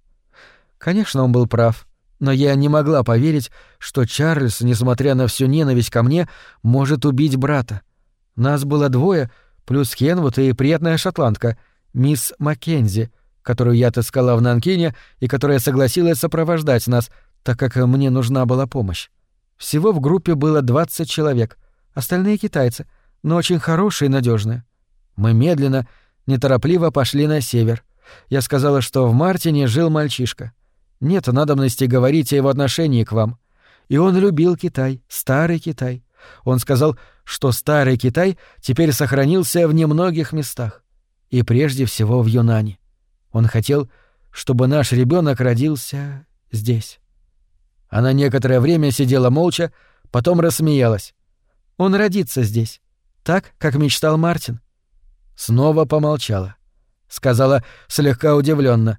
Конечно, он был прав, но я не могла поверить, что Чарльз, несмотря на всю ненависть ко мне, может убить брата. Нас было двое, плюс Хенвуд и приятная шотландка, мисс Маккензи — которую я отыскала в Нанкине и которая согласилась сопровождать нас, так как мне нужна была помощь. Всего в группе было 20 человек, остальные китайцы, но очень хорошие и надежные. Мы медленно, неторопливо пошли на север. Я сказала, что в Мартине жил мальчишка. Нет надобности говорить о его отношении к вам. И он любил Китай, старый Китай. Он сказал, что старый Китай теперь сохранился в немногих местах. И прежде всего в Юнане. Он хотел, чтобы наш ребенок родился здесь. Она некоторое время сидела молча, потом рассмеялась. Он родится здесь, так, как мечтал Мартин. Снова помолчала. Сказала слегка удивленно: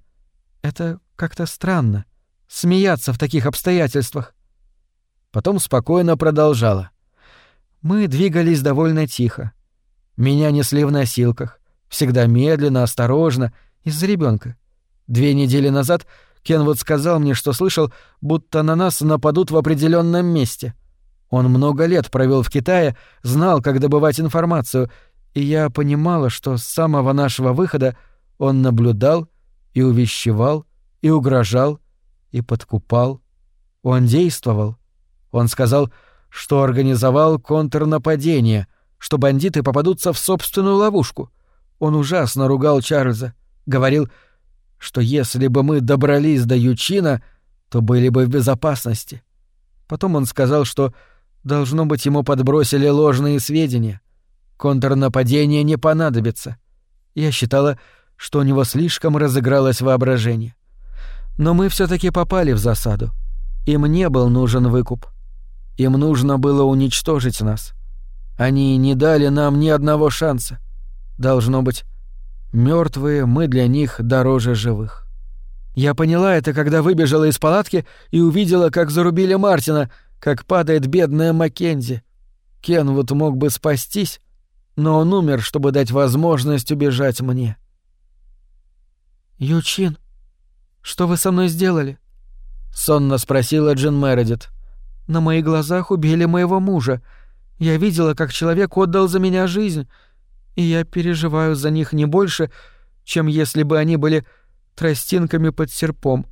Это как-то странно. Смеяться в таких обстоятельствах. Потом спокойно продолжала. Мы двигались довольно тихо. Меня несли в носилках, всегда медленно, осторожно, из-за ребенка. Две недели назад Кенвуд сказал мне, что слышал, будто на нас нападут в определенном месте. Он много лет провел в Китае, знал, как добывать информацию, и я понимала, что с самого нашего выхода он наблюдал и увещевал, и угрожал, и подкупал. Он действовал. Он сказал, что организовал контрнападение, что бандиты попадутся в собственную ловушку. Он ужасно ругал Чарльза, говорил, что если бы мы добрались до Ючина, то были бы в безопасности. Потом он сказал, что, должно быть, ему подбросили ложные сведения. Контрнападение не понадобится. Я считала, что у него слишком разыгралось воображение. Но мы все таки попали в засаду. и мне был нужен выкуп. Им нужно было уничтожить нас. Они не дали нам ни одного шанса. Должно быть, мертвые мы для них дороже живых. Я поняла это, когда выбежала из палатки и увидела, как зарубили Мартина, как падает бедная Маккензи. Кенвуд мог бы спастись, но он умер, чтобы дать возможность убежать мне. «Ючин, что вы со мной сделали?» — сонно спросила Джин Мередит. На моих глазах убили моего мужа. Я видела, как человек отдал за меня жизнь, и я переживаю за них не больше, чем если бы они были тростинками под серпом.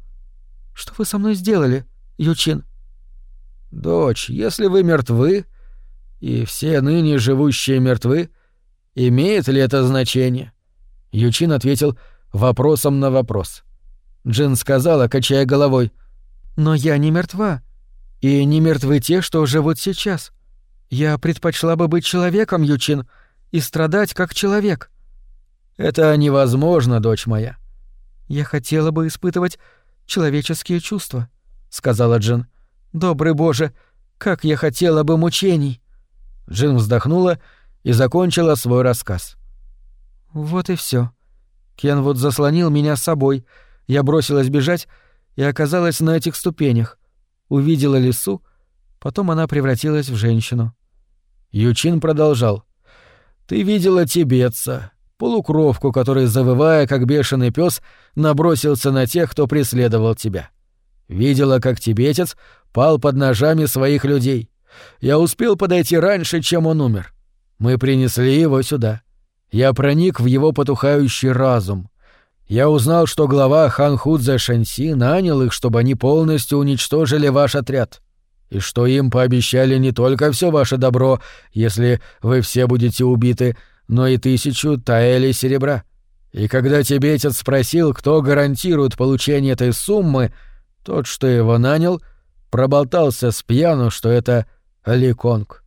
Что вы со мной сделали, Ючин? Дочь, если вы мертвы, и все ныне живущие мертвы, имеет ли это значение? Ючин ответил вопросом на вопрос. Джин сказала, качая головой, «Но я не мертва. И не мертвы те, что живут сейчас. Я предпочла бы быть человеком, Ючин, и страдать как человек. Это невозможно, дочь моя. Я хотела бы испытывать человеческие чувства, сказала Джин. Добрый Боже, как я хотела бы мучений. Джин вздохнула и закончила свой рассказ. Вот и все. Кенвуд заслонил меня с собой. Я бросилась бежать и оказалась на этих ступенях увидела лису, потом она превратилась в женщину. Ючин продолжал. «Ты видела тибетца, полукровку, который, завывая, как бешеный пес, набросился на тех, кто преследовал тебя. Видела, как тибетец пал под ножами своих людей. Я успел подойти раньше, чем он умер. Мы принесли его сюда. Я проник в его потухающий разум. Я узнал, что глава Ханхудзе Шэньси нанял их, чтобы они полностью уничтожили ваш отряд. И что им пообещали не только все ваше добро, если вы все будете убиты, но и тысячу таэлей серебра. И когда тибетец спросил, кто гарантирует получение этой суммы, тот, что его нанял, проболтался с пьяну, что это Ли Конг.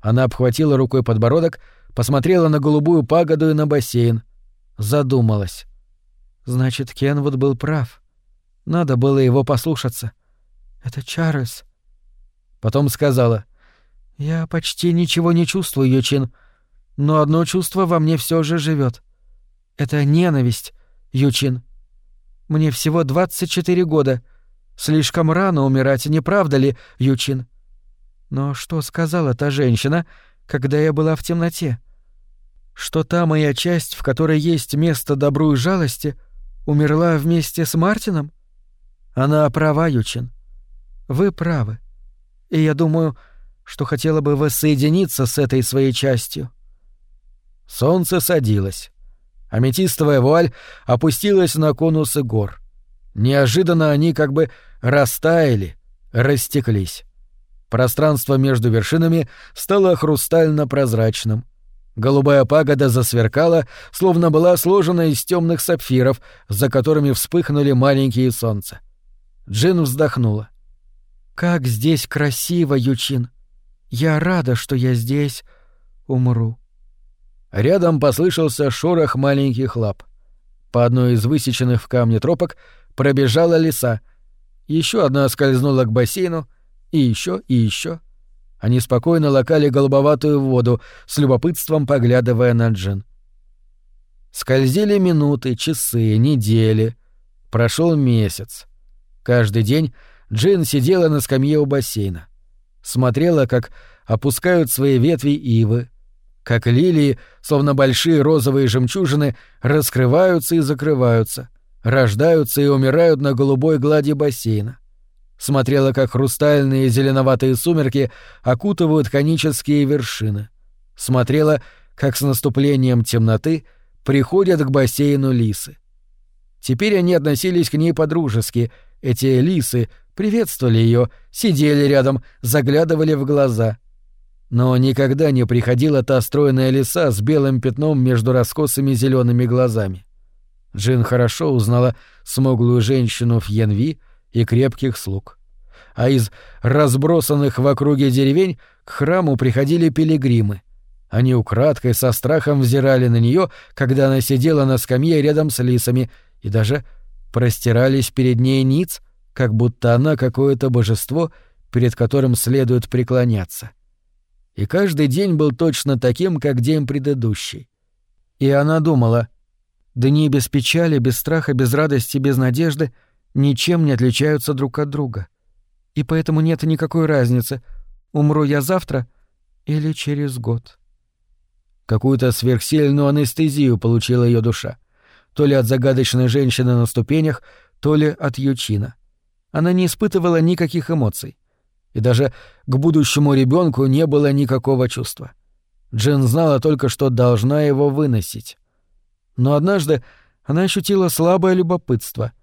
Она обхватила рукой подбородок, посмотрела на голубую пагоду и на бассейн. Задумалась. Значит, Кенвуд был прав. Надо было его послушаться. Это Чарльз. Потом сказала. Я почти ничего не чувствую, Ючин. Но одно чувство во мне все же живет. Это ненависть, Ючин. Мне всего 24 года. Слишком рано умирать, не правда ли, Ючин? Но что сказала та женщина, когда я была в темноте? Что та моя часть, в которой есть место добру и жалости — умерла вместе с Мартином? Она права, Ючин. Вы правы. И я думаю, что хотела бы воссоединиться с этой своей частью. Солнце садилось. Аметистовая вуаль опустилась на конусы гор. Неожиданно они как бы растаяли, растеклись. Пространство между вершинами стало хрустально-прозрачным. Голубая пагода засверкала, словно была сложена из темных сапфиров, за которыми вспыхнули маленькие солнца. Джин вздохнула. «Как здесь красиво, Ючин! Я рада, что я здесь умру». Рядом послышался шорох маленьких лап. По одной из высеченных в камне тропок пробежала лиса. Еще одна скользнула к бассейну, и еще, и еще. Они спокойно лакали голубоватую воду, с любопытством поглядывая на Джин. Скользили минуты, часы, недели. Прошел месяц. Каждый день Джин сидела на скамье у бассейна. Смотрела, как опускают свои ветви ивы, как лилии, словно большие розовые жемчужины, раскрываются и закрываются, рождаются и умирают на голубой глади бассейна смотрела, как хрустальные зеленоватые сумерки окутывают конические вершины. Смотрела, как с наступлением темноты приходят к бассейну лисы. Теперь они относились к ней подружески. Эти лисы приветствовали ее, сидели рядом, заглядывали в глаза. Но никогда не приходила та стройная лиса с белым пятном между раскосыми зелеными глазами. Джин хорошо узнала смуглую женщину в Янви, и крепких слуг. А из разбросанных в округе деревень к храму приходили пилигримы. Они украдкой со страхом взирали на нее, когда она сидела на скамье рядом с лисами, и даже простирались перед ней ниц, как будто она какое-то божество, перед которым следует преклоняться. И каждый день был точно таким, как день предыдущий. И она думала, дни без печали, без страха, без радости, без надежды — ничем не отличаются друг от друга. И поэтому нет никакой разницы, умру я завтра или через год. Какую-то сверхсильную анестезию получила ее душа. То ли от загадочной женщины на ступенях, то ли от Ючина. Она не испытывала никаких эмоций. И даже к будущему ребенку не было никакого чувства. Джин знала только, что должна его выносить. Но однажды она ощутила слабое любопытство —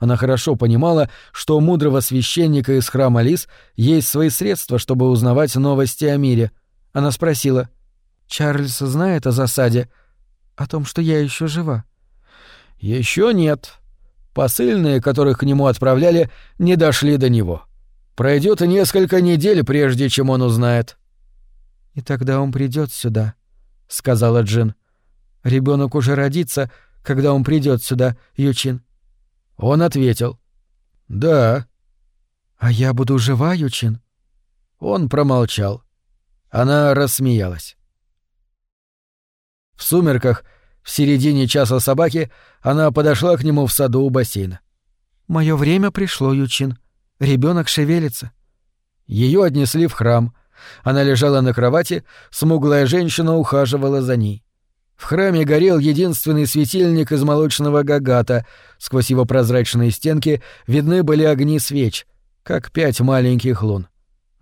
она хорошо понимала, что у мудрого священника из храма Лис есть свои средства, чтобы узнавать новости о мире. Она спросила, «Чарльз знает о засаде? О том, что я еще жива?» Еще нет. Посыльные, которых к нему отправляли, не дошли до него. Пройдет несколько недель, прежде чем он узнает». «И тогда он придет сюда», — сказала Джин. Ребенок уже родится, когда он придет сюда, Ючин. Он ответил. «Да». «А я буду жива, Ючин?» Он промолчал. Она рассмеялась. В сумерках, в середине часа собаки, она подошла к нему в саду у бассейна. Мое время пришло, Ючин. Ребенок шевелится». Ее отнесли в храм. Она лежала на кровати, смуглая женщина ухаживала за ней. В храме горел единственный светильник из молочного гагата. Сквозь его прозрачные стенки видны были огни свеч, как пять маленьких лун.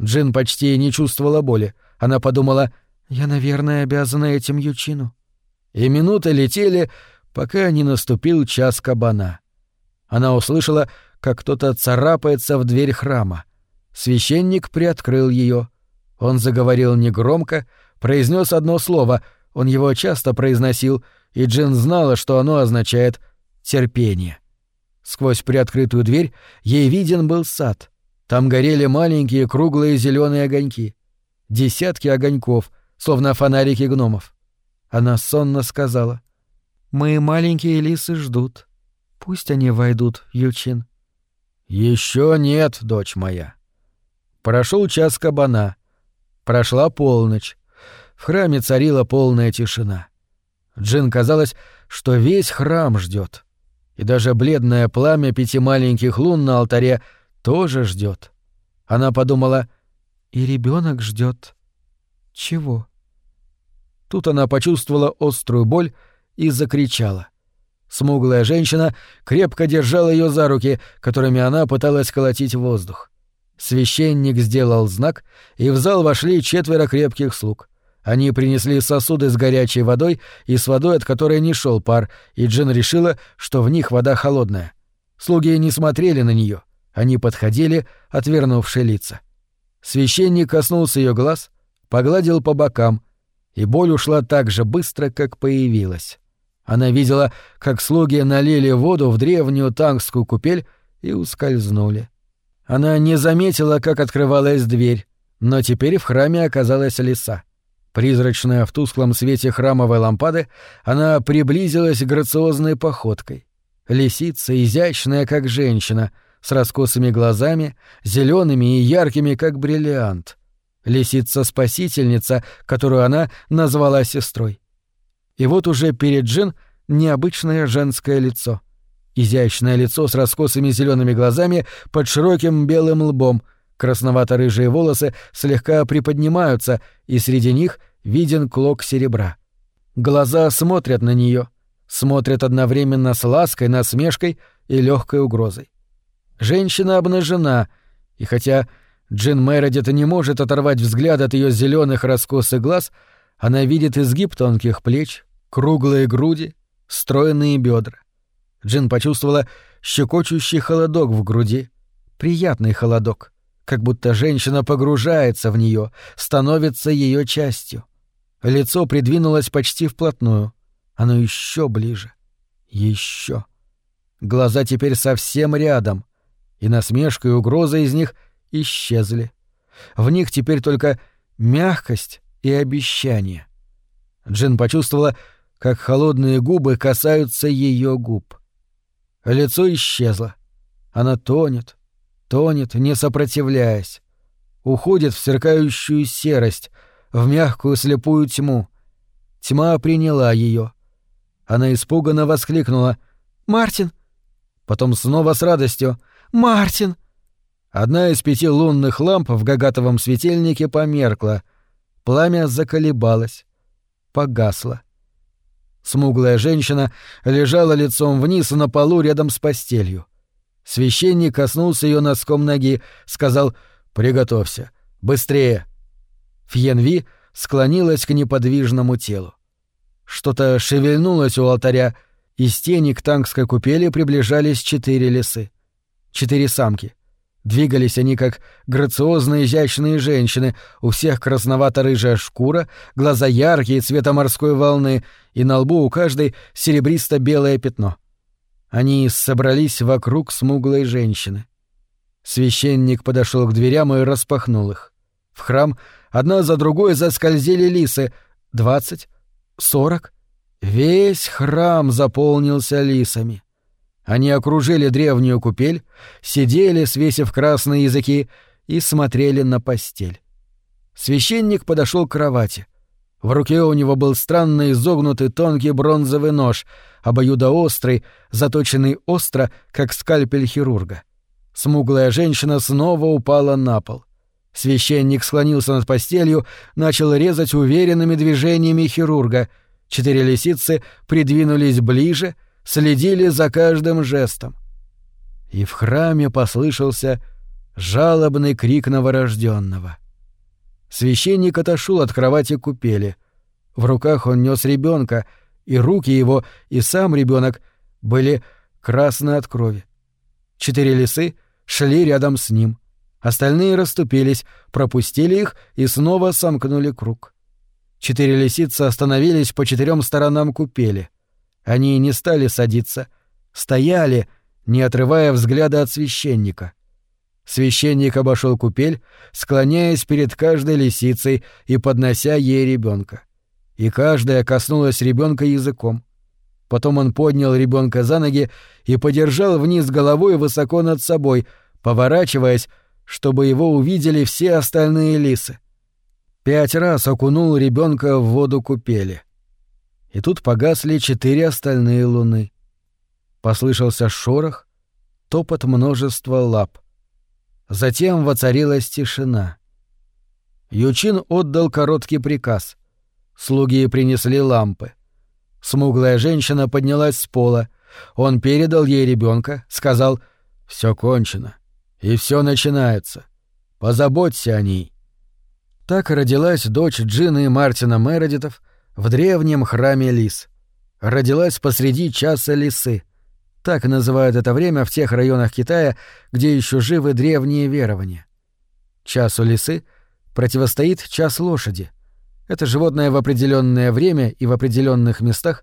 Джин почти не чувствовала боли. Она подумала, «Я, наверное, обязана этим Ючину». И минуты летели, пока не наступил час кабана. Она услышала, как кто-то царапается в дверь храма. Священник приоткрыл ее. Он заговорил негромко, произнес одно слово — он его часто произносил, и Джин знала, что оно означает «терпение». Сквозь приоткрытую дверь ей виден был сад. Там горели маленькие круглые зеленые огоньки. Десятки огоньков, словно фонарики гномов. Она сонно сказала. «Мы маленькие лисы ждут. Пусть они войдут, Ючин». Еще нет, дочь моя». Прошел час кабана. Прошла полночь. В храме царила полная тишина. Джин казалось, что весь храм ждет, И даже бледное пламя пяти маленьких лун на алтаре тоже ждет. Она подумала, и ребенок ждет. Чего? Тут она почувствовала острую боль и закричала. Смуглая женщина крепко держала ее за руки, которыми она пыталась колотить воздух. Священник сделал знак, и в зал вошли четверо крепких слуг. Они принесли сосуды с горячей водой и с водой, от которой не шел пар, и Джин решила, что в них вода холодная. Слуги не смотрели на нее, они подходили, отвернувшие лица. Священник коснулся ее глаз, погладил по бокам, И боль ушла так же быстро, как появилась. Она видела, как слуги налили воду в древнюю тангскую купель и ускользнули. Она не заметила, как открывалась дверь, но теперь в храме оказалась лиса. Призрачная в тусклом свете храмовой лампады, она приблизилась грациозной походкой. Лисица, изящная, как женщина, с раскосыми глазами, зелеными и яркими, как бриллиант. Лисица-спасительница, которую она назвала сестрой. И вот уже перед Джин необычное женское лицо. Изящное лицо с раскосыми зелеными глазами под широким белым лбом, красновато-рыжие волосы слегка приподнимаются, и среди них виден клок серебра. Глаза смотрят на нее, смотрят одновременно с лаской, насмешкой и легкой угрозой. Женщина обнажена, и хотя Джин Мередит не может оторвать взгляд от ее зеленых раскосых глаз, она видит изгиб тонких плеч, круглые груди, стройные бедра. Джин почувствовала щекочущий холодок в груди, приятный холодок, как будто женщина погружается в нее, становится ее частью. Лицо придвинулось почти вплотную, оно еще ближе, еще. Глаза теперь совсем рядом, и насмешка и угроза из них исчезли. В них теперь только мягкость и обещание. Джин почувствовала, как холодные губы касаются ее губ. Лицо исчезло. Она тонет, тонет, не сопротивляясь. Уходит в сверкающую серость, в мягкую слепую тьму. Тьма приняла ее. Она испуганно воскликнула «Мартин!» Потом снова с радостью «Мартин!» Одна из пяти лунных ламп в гагатовом светильнике померкла. Пламя заколебалось. Погасло. Смуглая женщина лежала лицом вниз на полу рядом с постелью. Священник коснулся ее носком ноги, сказал «Приготовься! Быстрее!» Фьенви склонилась к неподвижному телу. Что-то шевельнулось у алтаря, из тени к тангской купели приближались четыре лисы. Четыре самки. Двигались они как грациозные изящные женщины, у всех красновато-рыжая шкура, глаза яркие цвета морской волны, и на лбу у каждой серебристо-белое пятно. Они собрались вокруг смуглой женщины. Священник подошел к дверям и распахнул их. В храм одна за другой заскользили лисы. Двадцать? Сорок? Весь храм заполнился лисами. Они окружили древнюю купель, сидели, свесив красные языки, и смотрели на постель. Священник подошел к кровати. В руке у него был странно изогнутый тонкий бронзовый нож, обоюдоострый, заточенный остро, как скальпель хирурга. Смуглая женщина снова упала на пол. Священник склонился над постелью, начал резать уверенными движениями хирурга. Четыре лисицы придвинулись ближе — следили за каждым жестом. И в храме послышался жалобный крик новорожденного. Священник отошел от кровати купели. В руках он нес ребенка, и руки его, и сам ребенок были красны от крови. Четыре лисы шли рядом с ним. Остальные расступились, пропустили их и снова сомкнули круг. Четыре лисицы остановились по четырем сторонам купели. Они не стали садиться, стояли, не отрывая взгляда от священника. Священник обошел купель, склоняясь перед каждой лисицей и поднося ей ребенка. И каждая коснулась ребенка языком. Потом он поднял ребенка за ноги и подержал вниз головой высоко над собой, поворачиваясь, чтобы его увидели все остальные лисы. Пять раз окунул ребенка в воду купели и тут погасли четыре остальные луны. Послышался шорох, топот множества лап. Затем воцарилась тишина. Ючин отдал короткий приказ. Слуги принесли лампы. Смуглая женщина поднялась с пола. Он передал ей ребенка, сказал «Все кончено, и все начинается. Позаботься о ней». Так родилась дочь Джины и Мартина Мередитов, в древнем храме лис. Родилась посреди часа лисы. Так называют это время в тех районах Китая, где еще живы древние верования. Часу лисы противостоит час лошади. Это животное в определенное время и в определенных местах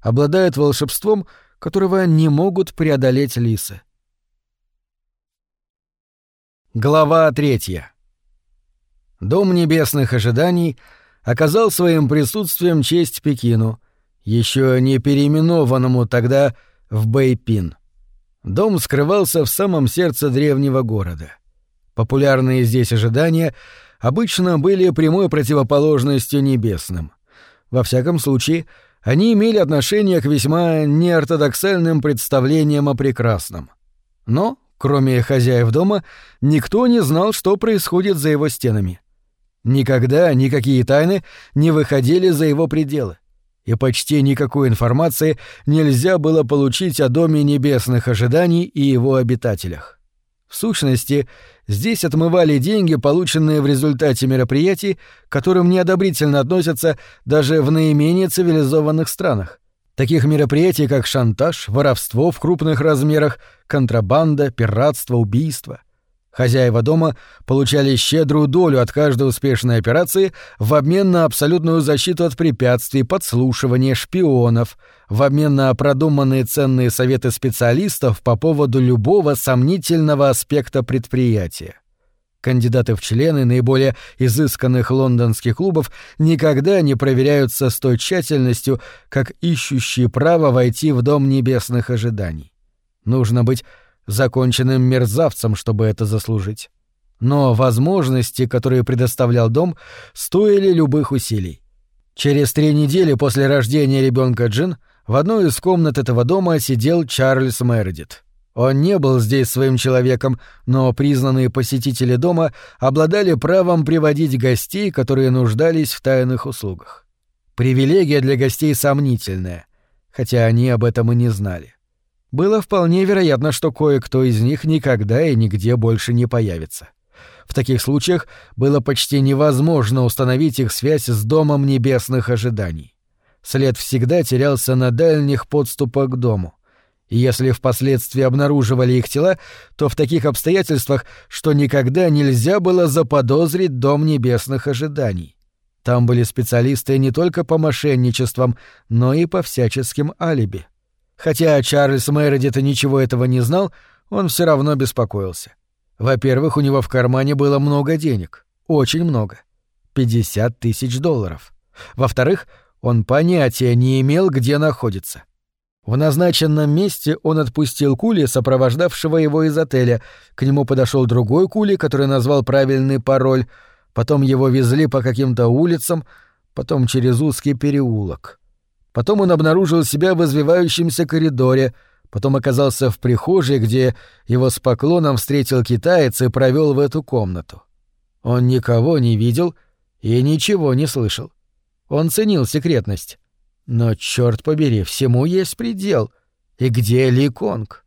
обладает волшебством, которого не могут преодолеть лисы. Глава третья. Дом небесных ожиданий оказал своим присутствием честь Пекину, еще не переименованному тогда в Бэйпин. Дом скрывался в самом сердце древнего города. Популярные здесь ожидания обычно были прямой противоположностью небесным. Во всяком случае, они имели отношение к весьма неортодоксальным представлениям о прекрасном. Но Кроме хозяев дома, никто не знал, что происходит за его стенами. Никогда никакие тайны не выходили за его пределы, и почти никакой информации нельзя было получить о доме небесных ожиданий и его обитателях. В сущности, здесь отмывали деньги, полученные в результате мероприятий, к которым неодобрительно относятся даже в наименее цивилизованных странах, Таких мероприятий, как шантаж, воровство в крупных размерах, контрабанда, пиратство, убийство. Хозяева дома получали щедрую долю от каждой успешной операции в обмен на абсолютную защиту от препятствий, подслушивания, шпионов, в обмен на продуманные ценные советы специалистов по поводу любого сомнительного аспекта предприятия. Кандидаты в члены наиболее изысканных лондонских клубов никогда не проверяются с той тщательностью, как ищущие право войти в дом небесных ожиданий. Нужно быть законченным мерзавцем, чтобы это заслужить. Но возможности, которые предоставлял дом, стоили любых усилий. Через три недели после рождения ребенка Джин в одной из комнат этого дома сидел Чарльз Мередит. Он не был здесь своим человеком, но признанные посетители дома обладали правом приводить гостей, которые нуждались в тайных услугах. Привилегия для гостей сомнительная, хотя они об этом и не знали. Было вполне вероятно, что кое-кто из них никогда и нигде больше не появится. В таких случаях было почти невозможно установить их связь с домом небесных ожиданий. След всегда терялся на дальних подступах к дому и если впоследствии обнаруживали их тела, то в таких обстоятельствах, что никогда нельзя было заподозрить дом небесных ожиданий. Там были специалисты не только по мошенничествам, но и по всяческим алиби. Хотя Чарльз Мередит ничего этого не знал, он все равно беспокоился. Во-первых, у него в кармане было много денег. Очень много. 50 тысяч долларов. Во-вторых, он понятия не имел, где находится. В назначенном месте он отпустил Кули, сопровождавшего его из отеля. К нему подошел другой Кули, который назвал правильный пароль. Потом его везли по каким-то улицам, потом через узкий переулок. Потом он обнаружил себя в извивающемся коридоре, потом оказался в прихожей, где его с поклоном встретил китаец и провел в эту комнату. Он никого не видел и ничего не слышал. Он ценил секретность. Но, черт побери, всему есть предел. И где Ли Конг?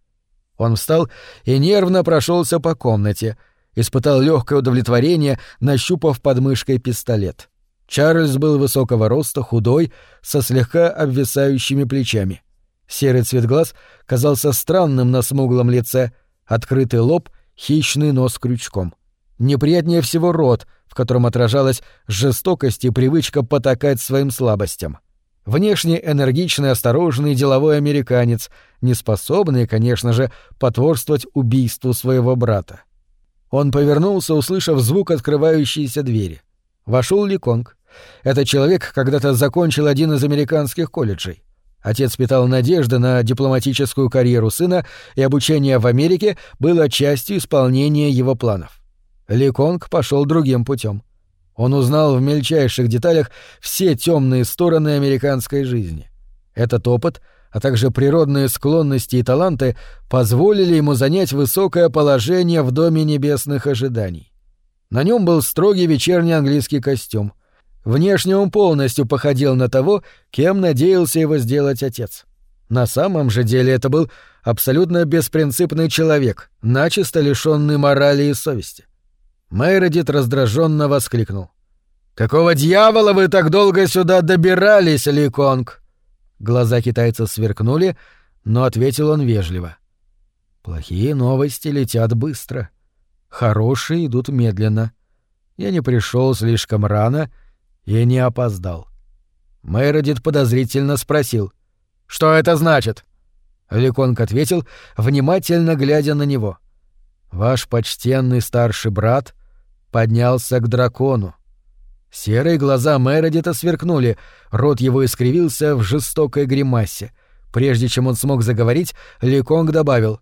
Он встал и нервно прошелся по комнате, испытал легкое удовлетворение, нащупав под мышкой пистолет. Чарльз был высокого роста, худой, со слегка обвисающими плечами. Серый цвет глаз казался странным на смуглом лице, открытый лоб, хищный нос крючком. Неприятнее всего рот, в котором отражалась жестокость и привычка потакать своим слабостям. Внешне энергичный, осторожный деловой американец, не способный, конечно же, потворствовать убийству своего брата. Он повернулся, услышав звук открывающейся двери. Вошел Ли Конг. Этот человек когда-то закончил один из американских колледжей. Отец питал надежды на дипломатическую карьеру сына, и обучение в Америке было частью исполнения его планов. Ли Конг пошел другим путем. Он узнал в мельчайших деталях все темные стороны американской жизни. Этот опыт, а также природные склонности и таланты позволили ему занять высокое положение в Доме небесных ожиданий. На нем был строгий вечерний английский костюм. Внешне он полностью походил на того, кем надеялся его сделать отец. На самом же деле это был абсолютно беспринципный человек, начисто лишенный морали и совести. Мэредит раздраженно воскликнул. «Какого дьявола вы так долго сюда добирались, Ли Конг?» Глаза китайца сверкнули, но ответил он вежливо. «Плохие новости летят быстро. Хорошие идут медленно. Я не пришел слишком рано И не опоздал. Мередит подозрительно спросил. «Что это значит?» Ликонг ответил, внимательно глядя на него. «Ваш почтенный старший брат поднялся к дракону. Серые глаза Мередита сверкнули, рот его искривился в жестокой гримасе. Прежде чем он смог заговорить, Ликонг добавил.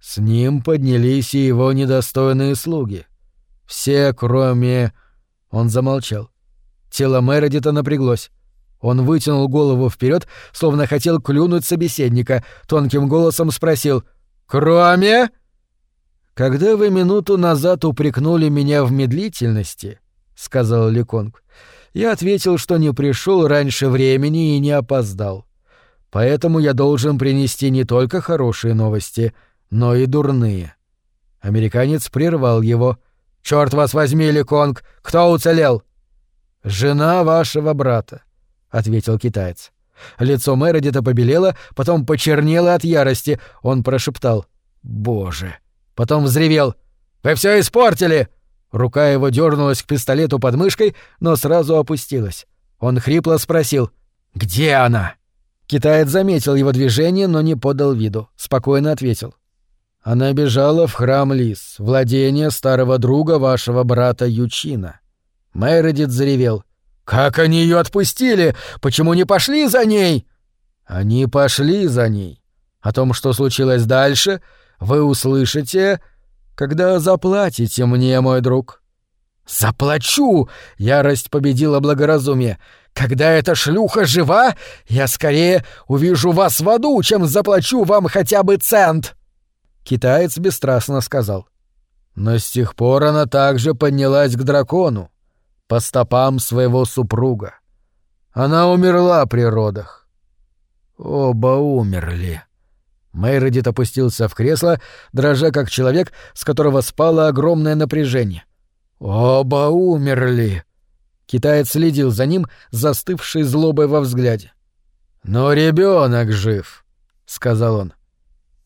«С ним поднялись и его недостойные слуги. Все, кроме...» Он замолчал. Тело Мередита напряглось. Он вытянул голову вперед, словно хотел клюнуть собеседника, тонким голосом спросил «Кроме...» «Когда вы минуту назад упрекнули меня в медлительности, — сказал Леконг, — я ответил, что не пришел раньше времени и не опоздал. Поэтому я должен принести не только хорошие новости, но и дурные». Американец прервал его. «Чёрт вас возьми, Леконг, кто уцелел?» «Жена вашего брата ответил китаец. Лицо Мередита побелело, потом почернело от ярости. Он прошептал «Боже!». Потом взревел «Вы все испортили!». Рука его дернулась к пистолету под мышкой, но сразу опустилась. Он хрипло спросил «Где она?». Китаец заметил его движение, но не подал виду. Спокойно ответил. «Она бежала в храм Лис, владение старого друга вашего брата Ючина». Мередит заревел. «Как они ее отпустили? Почему не пошли за ней?» «Они пошли за ней. О том, что случилось дальше, вы услышите, когда заплатите мне, мой друг». «Заплачу!» — ярость победила благоразумие. «Когда эта шлюха жива, я скорее увижу вас в аду, чем заплачу вам хотя бы цент!» Китаец бесстрастно сказал. «Но с тех пор она также поднялась к дракону по стопам своего супруга. Она умерла при родах. Оба умерли. Мейредит опустился в кресло, дрожа как человек, с которого спало огромное напряжение. Оба умерли. Китаец следил за ним, застывший злобой во взгляде. «Но ребенок жив», — сказал он.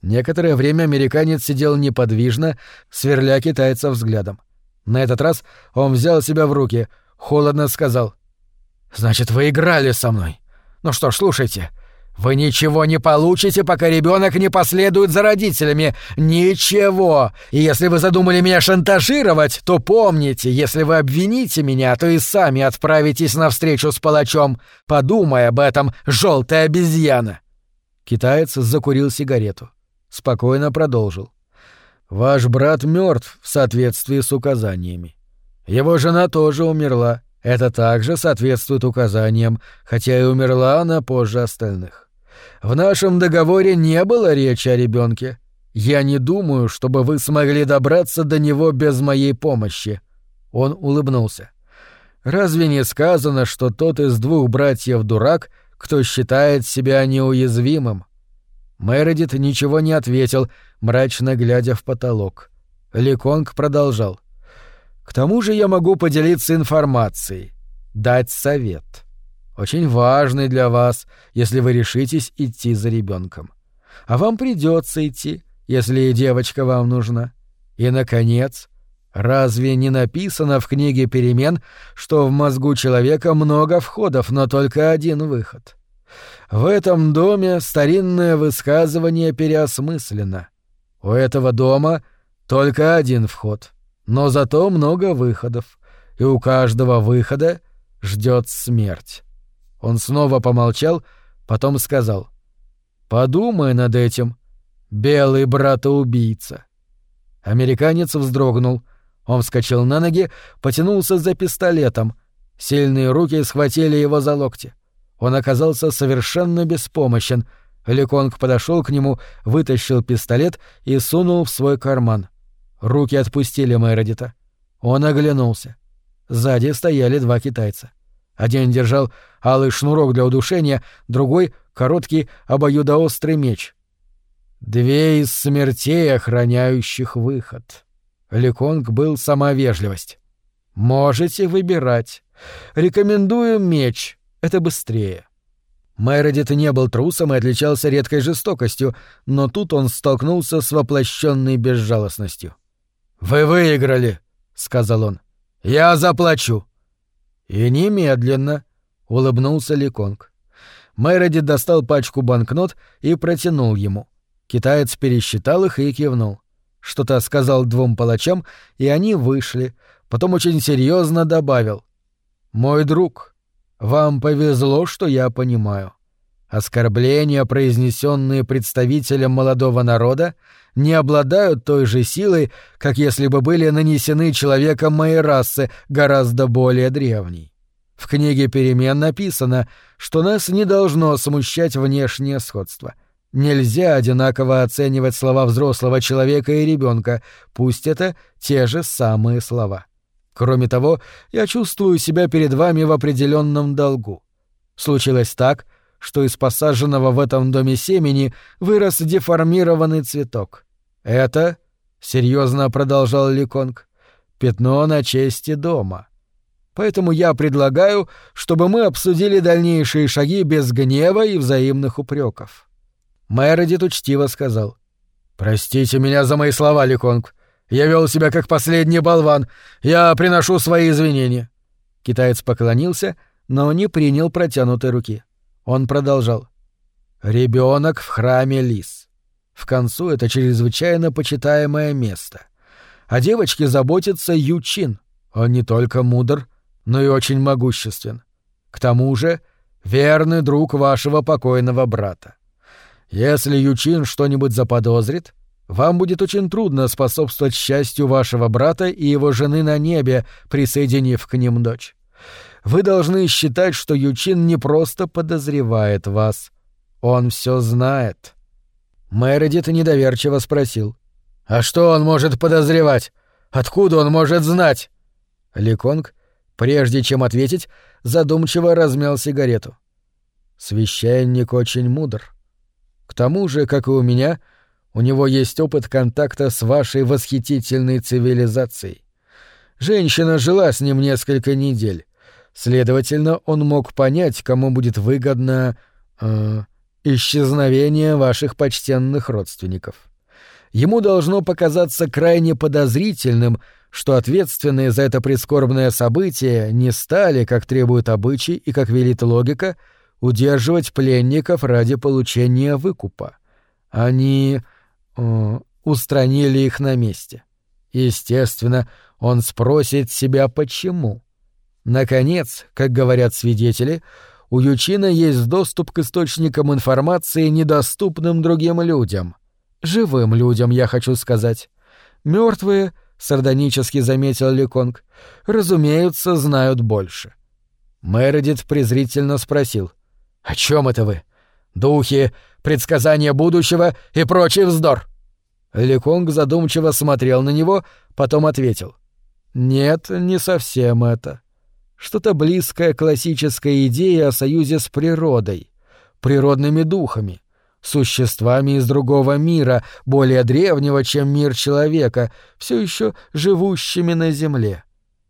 Некоторое время американец сидел неподвижно, сверля китайца взглядом. На этот раз он взял себя в руки, холодно сказал. «Значит, вы играли со мной. Ну что ж, слушайте. Вы ничего не получите, пока ребенок не последует за родителями. Ничего. И если вы задумали меня шантажировать, то помните, если вы обвините меня, то и сами отправитесь на встречу с палачом. Подумай об этом, желтая обезьяна. Китаец закурил сигарету. Спокойно продолжил. Ваш брат мертв в соответствии с указаниями. Его жена тоже умерла. Это также соответствует указаниям, хотя и умерла она позже остальных. В нашем договоре не было речи о ребенке. Я не думаю, чтобы вы смогли добраться до него без моей помощи. Он улыбнулся. Разве не сказано, что тот из двух братьев дурак, кто считает себя неуязвимым? Мередит ничего не ответил, мрачно глядя в потолок. Ликонг продолжал. «К тому же я могу поделиться информацией, дать совет. Очень важный для вас, если вы решитесь идти за ребенком. А вам придется идти, если девочка вам нужна. И, наконец, разве не написано в книге перемен, что в мозгу человека много входов, но только один выход?» В этом доме старинное высказывание переосмыслено. У этого дома только один вход, но зато много выходов, и у каждого выхода ждет смерть. Он снова помолчал, потом сказал. «Подумай над этим, белый брата-убийца». Американец вздрогнул. Он вскочил на ноги, потянулся за пистолетом. Сильные руки схватили его за локти. Он оказался совершенно беспомощен. Леконг подошел к нему, вытащил пистолет и сунул в свой карман. Руки отпустили Мередита. Он оглянулся. Сзади стояли два китайца. Один держал алый шнурок для удушения, другой — короткий обоюдоострый меч. Две из смертей, охраняющих выход. Леконг был сама вежливость. «Можете выбирать. Рекомендую меч, это быстрее. Мередит не был трусом и отличался редкой жестокостью, но тут он столкнулся с воплощенной безжалостностью. «Вы выиграли», — сказал он. «Я заплачу». «И немедленно», — улыбнулся Ликонг. Мередит достал пачку банкнот и протянул ему. Китаец пересчитал их и кивнул. Что-то сказал двум палачам, и они вышли. Потом очень серьезно добавил. «Мой друг, вам повезло, что я понимаю. Оскорбления, произнесенные представителем молодого народа, не обладают той же силой, как если бы были нанесены человеком моей расы, гораздо более древней. В книге «Перемен» написано, что нас не должно смущать внешнее сходство. Нельзя одинаково оценивать слова взрослого человека и ребенка, пусть это те же самые слова. Кроме того, я чувствую себя перед вами в определенном долгу. Случилось так, что из посаженного в этом доме семени вырос деформированный цветок. Это, — серьезно продолжал Ликонг, — пятно на чести дома. Поэтому я предлагаю, чтобы мы обсудили дальнейшие шаги без гнева и взаимных упреков. Мередит учтиво сказал. «Простите меня за мои слова, Ликонг. Я вел себя как последний болван. Я приношу свои извинения». Китаец поклонился, но не принял протянутой руки. Он продолжал. Ребенок в храме лис. В концу это чрезвычайно почитаемое место. О девочке заботится Ючин. Он не только мудр, но и очень могуществен. К тому же верный друг вашего покойного брата. Если Ючин что-нибудь заподозрит, вам будет очень трудно способствовать счастью вашего брата и его жены на небе, присоединив к ним дочь. Вы должны считать, что Ючин не просто подозревает вас. Он все знает. Мередит недоверчиво спросил. «А что он может подозревать? Откуда он может знать?» Ликонг, прежде чем ответить, задумчиво размял сигарету. «Священник очень мудр. К тому же, как и у меня, — у него есть опыт контакта с вашей восхитительной цивилизацией. Женщина жила с ним несколько недель. Следовательно, он мог понять, кому будет выгодно э, исчезновение ваших почтенных родственников. Ему должно показаться крайне подозрительным, что ответственные за это прискорбное событие не стали, как требует обычай и как велит логика, удерживать пленников ради получения выкупа. Они устранили их на месте. Естественно, он спросит себя почему. Наконец, как говорят свидетели, у Ючина есть доступ к источникам информации, недоступным другим людям. Живым людям, я хочу сказать. Мертвые, сардонически заметил Леконг, разумеется, знают больше. Мередит презрительно спросил. «О чем это вы? Духи, предсказания будущего и прочий вздор!» Леконг задумчиво смотрел на него, потом ответил. «Нет, не совсем это. Что-то близкое классической идее о союзе с природой, природными духами, существами из другого мира, более древнего, чем мир человека, все еще живущими на земле.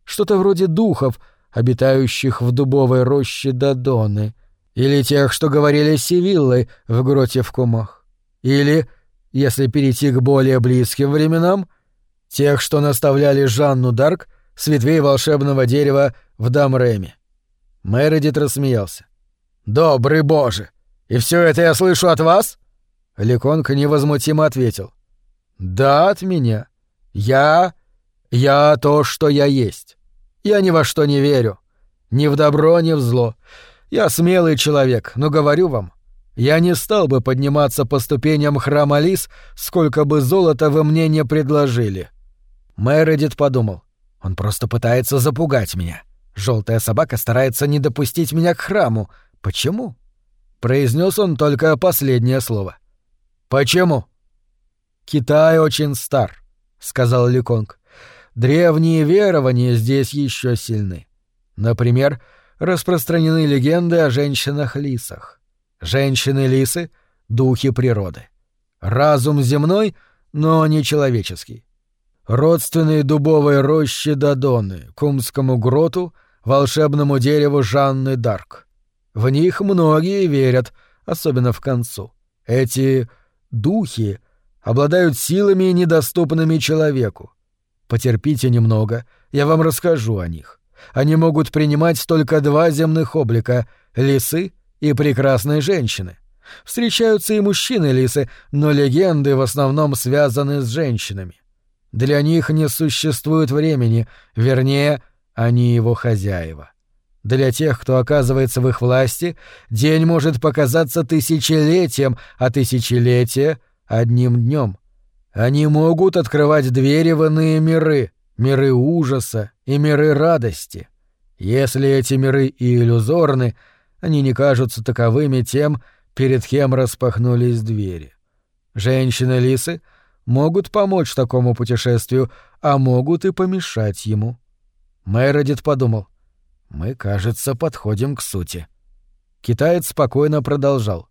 Что-то вроде духов, обитающих в дубовой роще Дадоны, или тех, что говорили Сивиллы в гроте в Кумах, или если перейти к более близким временам, тех, что наставляли Жанну Дарк с ветвей волшебного дерева в Дамреме. Мередит рассмеялся. «Добрый боже! И все это я слышу от вас?» Леконка невозмутимо ответил. «Да, от меня. Я... я то, что я есть. Я ни во что не верю. Ни в добро, ни в зло. Я смелый человек, но говорю вам, я не стал бы подниматься по ступеням храма Лис, сколько бы золота вы мне не предложили. Мередит подумал. Он просто пытается запугать меня. Желтая собака старается не допустить меня к храму. Почему? Произнес он только последнее слово. Почему? Китай очень стар, сказал Ликонг. Древние верования здесь еще сильны. Например, распространены легенды о женщинах-лисах. Женщины-лисы — духи природы. Разум земной, но не человеческий. Родственные дубовой рощи Дадоны, Кумскому гроту, волшебному дереву Жанны Дарк. В них многие верят, особенно в концу. Эти духи обладают силами, недоступными человеку. Потерпите немного, я вам расскажу о них. Они могут принимать только два земных облика — лисы и прекрасной женщины. Встречаются и мужчины-лисы, но легенды в основном связаны с женщинами. Для них не существует времени, вернее, они его хозяева. Для тех, кто оказывается в их власти, день может показаться тысячелетием, а тысячелетие — одним днем. Они могут открывать двери в иные миры, миры ужаса и миры радости. Если эти миры и иллюзорны, они не кажутся таковыми тем, перед кем распахнулись двери. Женщины-лисы могут помочь такому путешествию, а могут и помешать ему. Мередит подумал. «Мы, кажется, подходим к сути». Китаец спокойно продолжал.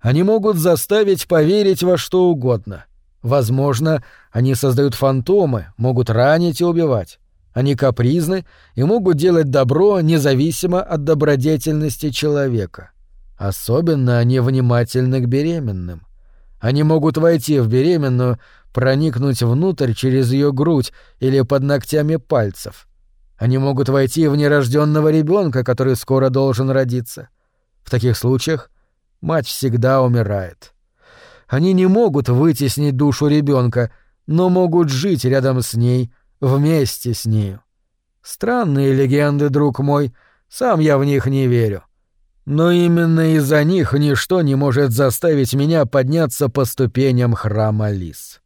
«Они могут заставить поверить во что угодно. Возможно, они создают фантомы, могут ранить и убивать. Они капризны и могут делать добро независимо от добродетельности человека. Особенно они внимательны к беременным. Они могут войти в беременную, проникнуть внутрь через ее грудь или под ногтями пальцев. Они могут войти в нерожденного ребенка, который скоро должен родиться. В таких случаях мать всегда умирает. Они не могут вытеснить душу ребенка, но могут жить рядом с ней, вместе с нею. Странные легенды, друг мой, сам я в них не верю. Но именно из-за них ничто не может заставить меня подняться по ступеням храма Лис.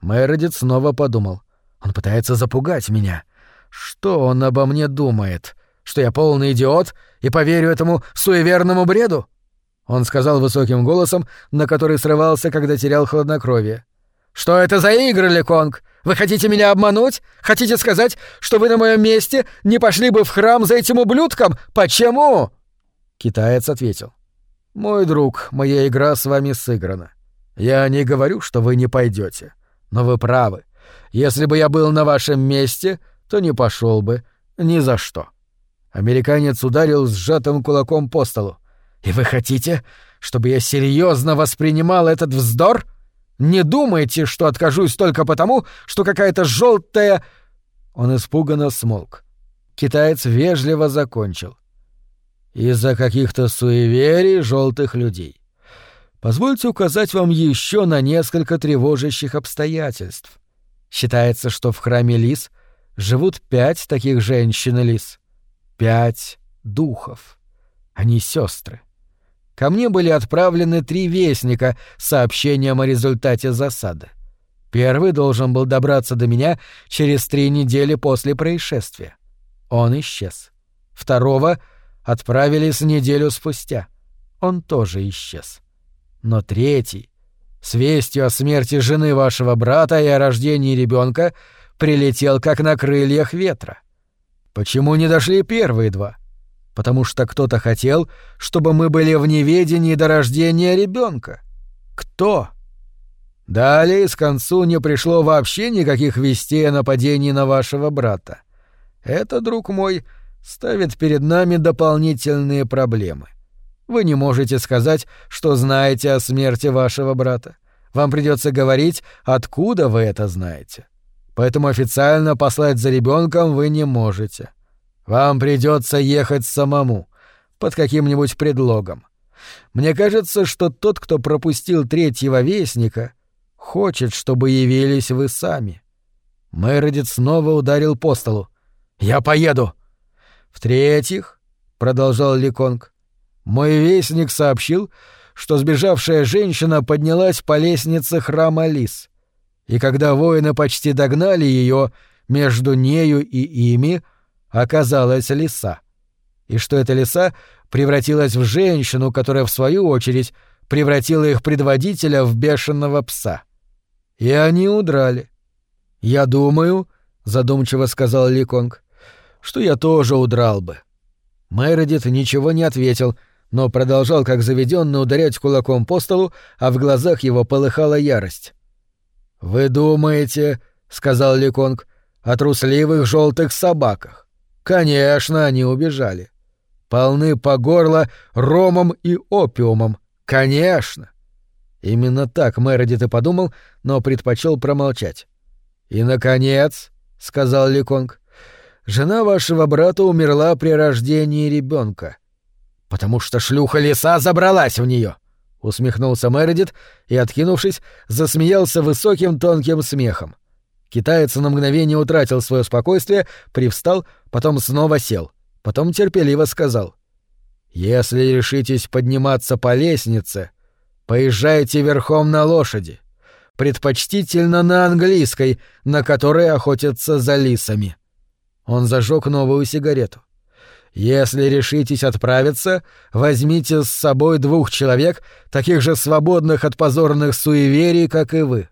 Мередит снова подумал. Он пытается запугать меня. Что он обо мне думает? Что я полный идиот и поверю этому суеверному бреду? Он сказал высоким голосом, на который срывался, когда терял хладнокровие. «Что это за игры, Леконг? Вы хотите меня обмануть? Хотите сказать, что вы на моем месте не пошли бы в храм за этим ублюдком? Почему?» Китаец ответил. «Мой друг, моя игра с вами сыграна. Я не говорю, что вы не пойдете, но вы правы. Если бы я был на вашем месте, то не пошел бы ни за что». Американец ударил сжатым кулаком по столу. «И вы хотите, чтобы я серьезно воспринимал этот вздор? Не думайте, что откажусь только потому, что какая-то желтая...» Он испуганно смолк. Китаец вежливо закончил. Из-за каких-то суеверий желтых людей. Позвольте указать вам еще на несколько тревожащих обстоятельств. Считается, что в храме Лис живут пять таких женщин-лис. Пять духов. Они сестры. Ко мне были отправлены три вестника с сообщением о результате засады. Первый должен был добраться до меня через три недели после происшествия. Он исчез. Второго отправились неделю спустя. Он тоже исчез. Но третий, с вестью о смерти жены вашего брата и о рождении ребенка, прилетел как на крыльях ветра. Почему не дошли первые два? Потому что кто-то хотел, чтобы мы были в неведении до рождения ребенка. Кто? Далее с концу не пришло вообще никаких вестей о нападении на вашего брата. Это, друг мой, — ставит перед нами дополнительные проблемы. Вы не можете сказать, что знаете о смерти вашего брата. Вам придется говорить, откуда вы это знаете. Поэтому официально послать за ребенком вы не можете. Вам придется ехать самому, под каким-нибудь предлогом. Мне кажется, что тот, кто пропустил третьего вестника, хочет, чтобы явились вы сами. Мередит снова ударил по столу. «Я поеду!» В-третьих, продолжал Ликонг, мой вестник сообщил, что сбежавшая женщина поднялась по лестнице храма Лис, и когда воины почти догнали ее, между нею и ими оказалась лиса, и что эта лиса превратилась в женщину, которая, в свою очередь, превратила их предводителя в бешеного пса. И они удрали. «Я думаю», — задумчиво сказал Ликонг, что я тоже удрал бы. Мередит ничего не ответил, но продолжал как заведенно ударять кулаком по столу, а в глазах его полыхала ярость. «Вы думаете, — сказал Ликонг, — о трусливых желтых собаках? Конечно, они убежали. Полны по горло ромом и опиумом. Конечно!» Именно так Мередит и подумал, но предпочел промолчать. «И, наконец, — сказал Ликонг, жена вашего брата умерла при рождении ребенка. Потому что шлюха лиса забралась в нее, усмехнулся Мередит и, откинувшись, засмеялся высоким тонким смехом. Китаец на мгновение утратил свое спокойствие, привстал, потом снова сел, потом терпеливо сказал: "Если решитесь подниматься по лестнице, поезжайте верхом на лошади, предпочтительно на английской, на которой охотятся за лисами". Он зажег новую сигарету. Если решитесь отправиться, возьмите с собой двух человек, таких же свободных от позорных суеверий, как и вы.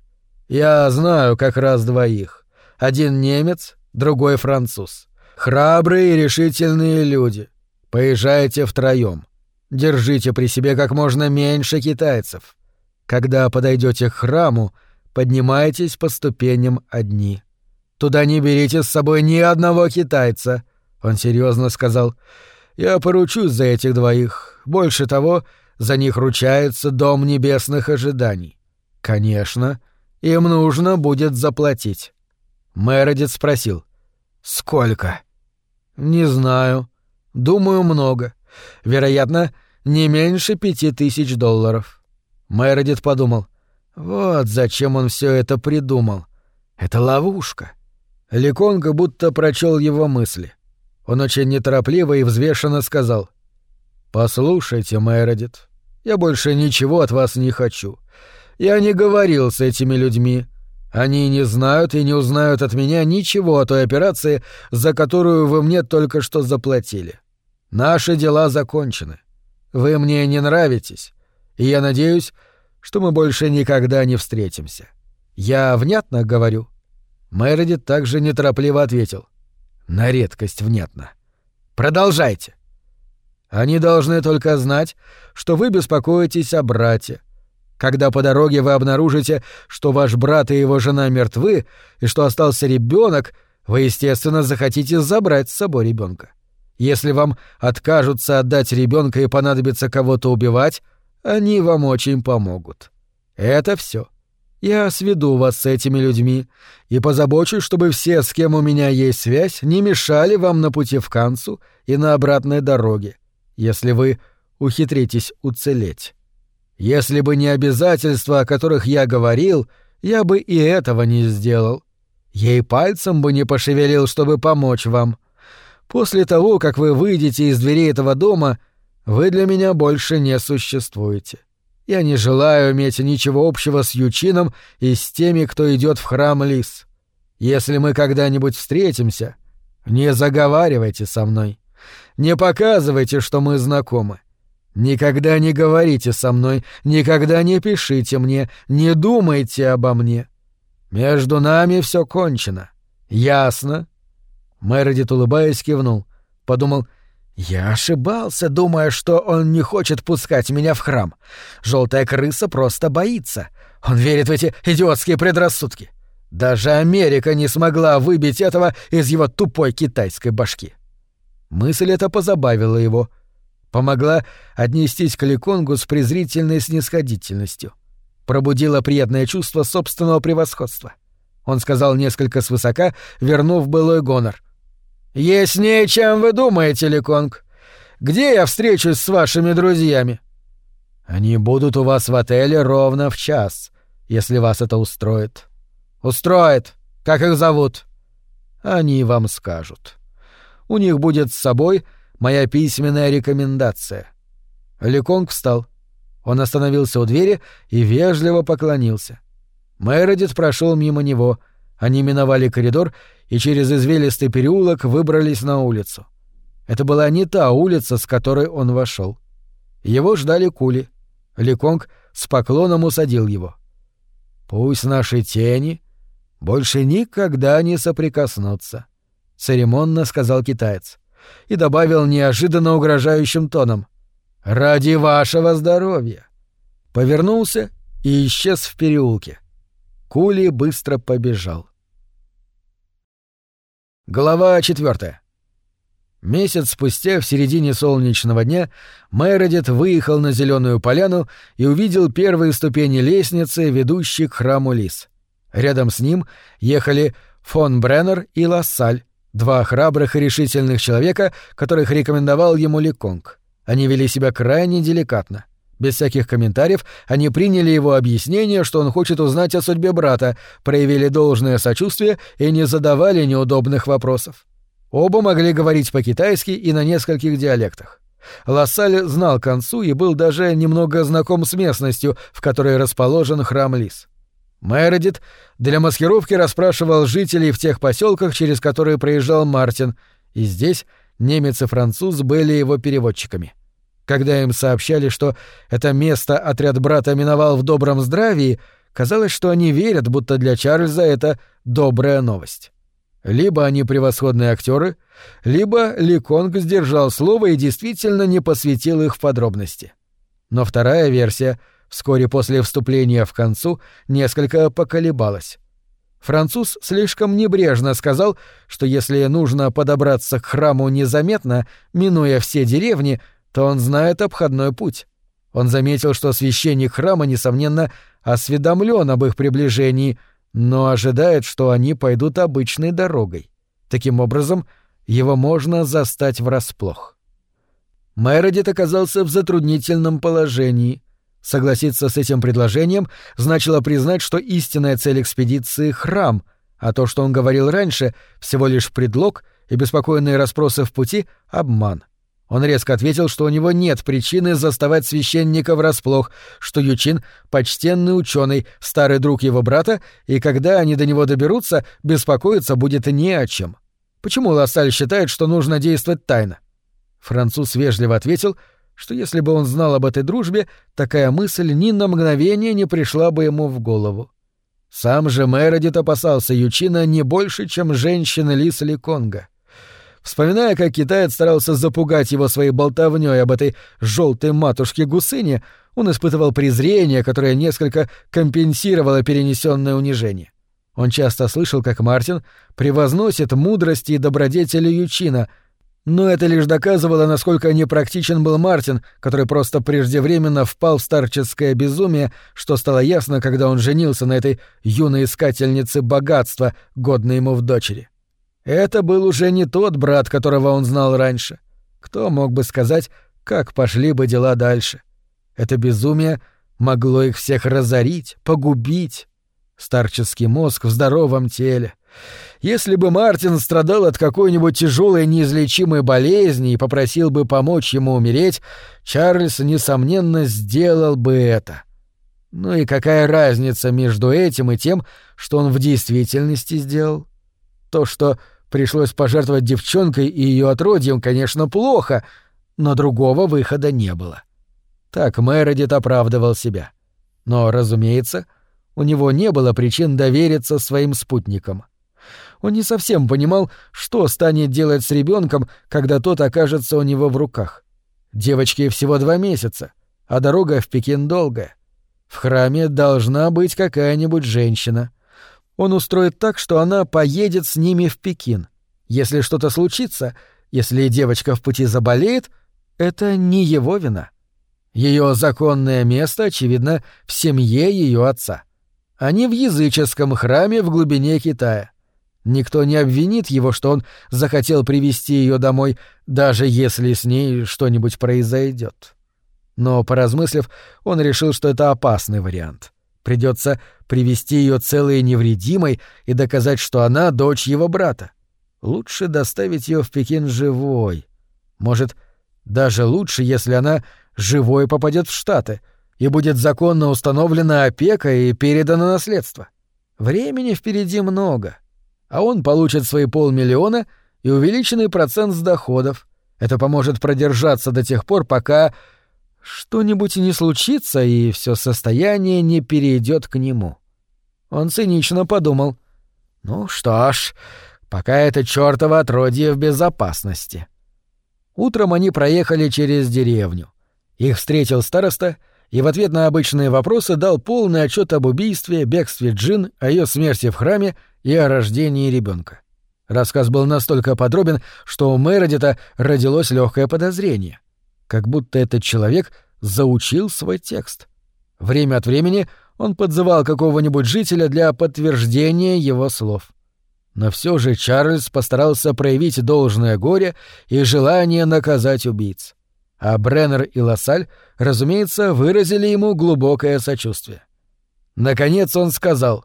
Я знаю как раз двоих. Один немец, другой француз. Храбрые и решительные люди. Поезжайте втроем. Держите при себе как можно меньше китайцев. Когда подойдете к храму, поднимайтесь по ступеням одни. Туда не берите с собой ни одного китайца — он серьезно сказал. «Я поручусь за этих двоих. Больше того, за них ручается Дом Небесных Ожиданий. Конечно, им нужно будет заплатить». Мередит спросил. «Сколько?» «Не знаю. Думаю, много. Вероятно, не меньше пяти тысяч долларов». Мередит подумал. «Вот зачем он все это придумал. Это ловушка». Ликонга будто прочел его мысли. Он очень неторопливо и взвешенно сказал. «Послушайте, Мередит, я больше ничего от вас не хочу. Я не говорил с этими людьми. Они не знают и не узнают от меня ничего о той операции, за которую вы мне только что заплатили. Наши дела закончены. Вы мне не нравитесь, и я надеюсь, что мы больше никогда не встретимся. Я внятно говорю?» Мередит также неторопливо ответил. — на редкость внятно. Продолжайте. Они должны только знать, что вы беспокоитесь о брате. Когда по дороге вы обнаружите, что ваш брат и его жена мертвы, и что остался ребенок, вы, естественно, захотите забрать с собой ребенка. Если вам откажутся отдать ребенка и понадобится кого-то убивать, они вам очень помогут. Это все. Я сведу вас с этими людьми и позабочусь, чтобы все, с кем у меня есть связь, не мешали вам на пути в Канцу и на обратной дороге, если вы ухитритесь уцелеть. Если бы не обязательства, о которых я говорил, я бы и этого не сделал. И пальцем бы не пошевелил, чтобы помочь вам. После того, как вы выйдете из дверей этого дома, вы для меня больше не существуете. Я не желаю иметь ничего общего с Ючином и с теми, кто идет в храм Лис. Если мы когда-нибудь встретимся, не заговаривайте со мной. Не показывайте, что мы знакомы. Никогда не говорите со мной, никогда не пишите мне, не думайте обо мне. Между нами все кончено. Ясно?» Мередит, улыбаясь, кивнул. Подумал, я ошибался, думая, что он не хочет пускать меня в храм. Желтая крыса просто боится. Он верит в эти идиотские предрассудки. Даже Америка не смогла выбить этого из его тупой китайской башки. Мысль эта позабавила его. Помогла отнестись к Ликонгу с презрительной снисходительностью. Пробудила приятное чувство собственного превосходства. Он сказал несколько свысока, вернув былой гонор — «Яснее, чем вы думаете, Ликонг. Где я встречусь с вашими друзьями?» «Они будут у вас в отеле ровно в час, если вас это устроит». «Устроит. Как их зовут?» «Они вам скажут. У них будет с собой моя письменная рекомендация». Ликонг встал. Он остановился у двери и вежливо поклонился. Мередит прошел мимо него. Они миновали коридор и через извилистый переулок выбрались на улицу. Это была не та улица, с которой он вошел. Его ждали кули. Ликонг с поклоном усадил его. «Пусть наши тени больше никогда не соприкоснутся», — церемонно сказал китаец. И добавил неожиданно угрожающим тоном. «Ради вашего здоровья!» Повернулся и исчез в переулке. Кули быстро побежал. Глава 4. Месяц спустя, в середине солнечного дня, Мередит выехал на зеленую поляну и увидел первые ступени лестницы, ведущей к храму Лис. Рядом с ним ехали фон Бреннер и Лассаль, Два храбрых и решительных человека, которых рекомендовал ему Ликонг. Они вели себя крайне деликатно. Без всяких комментариев они приняли его объяснение, что он хочет узнать о судьбе брата, проявили должное сочувствие и не задавали неудобных вопросов. Оба могли говорить по-китайски и на нескольких диалектах. Лассаль знал концу и был даже немного знаком с местностью, в которой расположен храм Лис. Мередит для маскировки расспрашивал жителей в тех поселках, через которые проезжал Мартин, и здесь немец и француз были его переводчиками. Когда им сообщали, что это место отряд брата миновал в добром здравии, казалось, что они верят, будто для Чарльза это добрая новость. Либо они превосходные актеры, либо Ли Конг сдержал слово и действительно не посвятил их в подробности. Но вторая версия — вскоре после вступления в концу, несколько поколебалась. Француз слишком небрежно сказал, что если нужно подобраться к храму незаметно, минуя все деревни, то он знает обходной путь. Он заметил, что священник храма, несомненно, осведомлен об их приближении, но ожидает, что они пойдут обычной дорогой. Таким образом, его можно застать врасплох. Мередит оказался в затруднительном положении. Согласиться с этим предложением значило признать, что истинная цель экспедиции — храм, а то, что он говорил раньше, всего лишь предлог и беспокойные расспросы в пути — обман. Он резко ответил, что у него нет причины заставать священника врасплох, что Ючин — почтенный ученый, старый друг его брата, и когда они до него доберутся, беспокоиться будет не о чем. Почему Лассаль считает, что нужно действовать тайно? Француз вежливо ответил — что если бы он знал об этой дружбе, такая мысль ни на мгновение не пришла бы ему в голову. Сам же Мередит опасался Ючина не больше, чем женщины Лис или Конга. Вспоминая, как китаец старался запугать его своей болтовнёй об этой желтой матушке-гусыне, он испытывал презрение, которое несколько компенсировало перенесенное унижение. Он часто слышал, как Мартин превозносит мудрость и добродетели Ючина — но это лишь доказывало, насколько непрактичен был Мартин, который просто преждевременно впал в старческое безумие, что стало ясно, когда он женился на этой юной искательнице богатства, годной ему в дочери. Это был уже не тот брат, которого он знал раньше. Кто мог бы сказать, как пошли бы дела дальше? Это безумие могло их всех разорить, погубить. Старческий мозг в здоровом теле. Если бы Мартин страдал от какой-нибудь тяжелой неизлечимой болезни и попросил бы помочь ему умереть, Чарльз, несомненно, сделал бы это. Ну и какая разница между этим и тем, что он в действительности сделал? То, что пришлось пожертвовать девчонкой и ее отродьем, конечно, плохо, но другого выхода не было. Так Мередит оправдывал себя. Но, разумеется, у него не было причин довериться своим спутникам он не совсем понимал, что станет делать с ребенком, когда тот окажется у него в руках. Девочке всего два месяца, а дорога в Пекин долгая. В храме должна быть какая-нибудь женщина. Он устроит так, что она поедет с ними в Пекин. Если что-то случится, если девочка в пути заболеет, это не его вина. Ее законное место, очевидно, в семье ее отца. Они в языческом храме в глубине Китая. Никто не обвинит его, что он захотел привести ее домой, даже если с ней что-нибудь произойдет. Но, поразмыслив, он решил, что это опасный вариант. Придется привести ее целой и невредимой и доказать, что она дочь его брата. Лучше доставить ее в Пекин живой. Может, даже лучше, если она живой попадет в Штаты и будет законно установлена опека и передана наследство. Времени впереди много — а он получит свои полмиллиона и увеличенный процент с доходов. Это поможет продержаться до тех пор, пока что-нибудь не случится и все состояние не перейдет к нему. Он цинично подумал. Ну что ж, пока это чёртово отродье в безопасности. Утром они проехали через деревню. Их встретил староста и в ответ на обычные вопросы дал полный отчет об убийстве, бегстве Джин, о ее смерти в храме и о рождении ребенка. Рассказ был настолько подробен, что у Мередита родилось легкое подозрение. Как будто этот человек заучил свой текст. Время от времени он подзывал какого-нибудь жителя для подтверждения его слов. Но все же Чарльз постарался проявить должное горе и желание наказать убийц. А Бреннер и Лассаль, разумеется, выразили ему глубокое сочувствие. Наконец он сказал,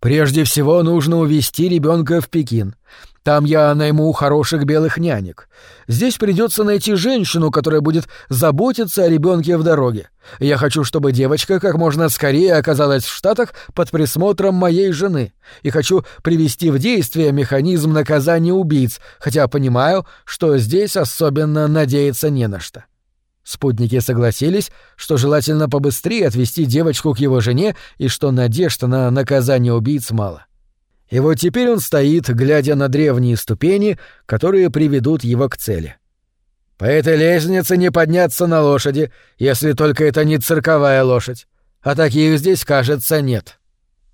«Прежде всего нужно увезти ребенка в Пекин. Там я найму хороших белых нянек. Здесь придется найти женщину, которая будет заботиться о ребенке в дороге. Я хочу, чтобы девочка как можно скорее оказалась в Штатах под присмотром моей жены. И хочу привести в действие механизм наказания убийц, хотя понимаю, что здесь особенно надеяться не на что. Спутники согласились, что желательно побыстрее отвезти девочку к его жене и что надежд на наказание убийц мало. И вот теперь он стоит, глядя на древние ступени, которые приведут его к цели. По этой лестнице не подняться на лошади, если только это не цирковая лошадь. А таких здесь, кажется, нет.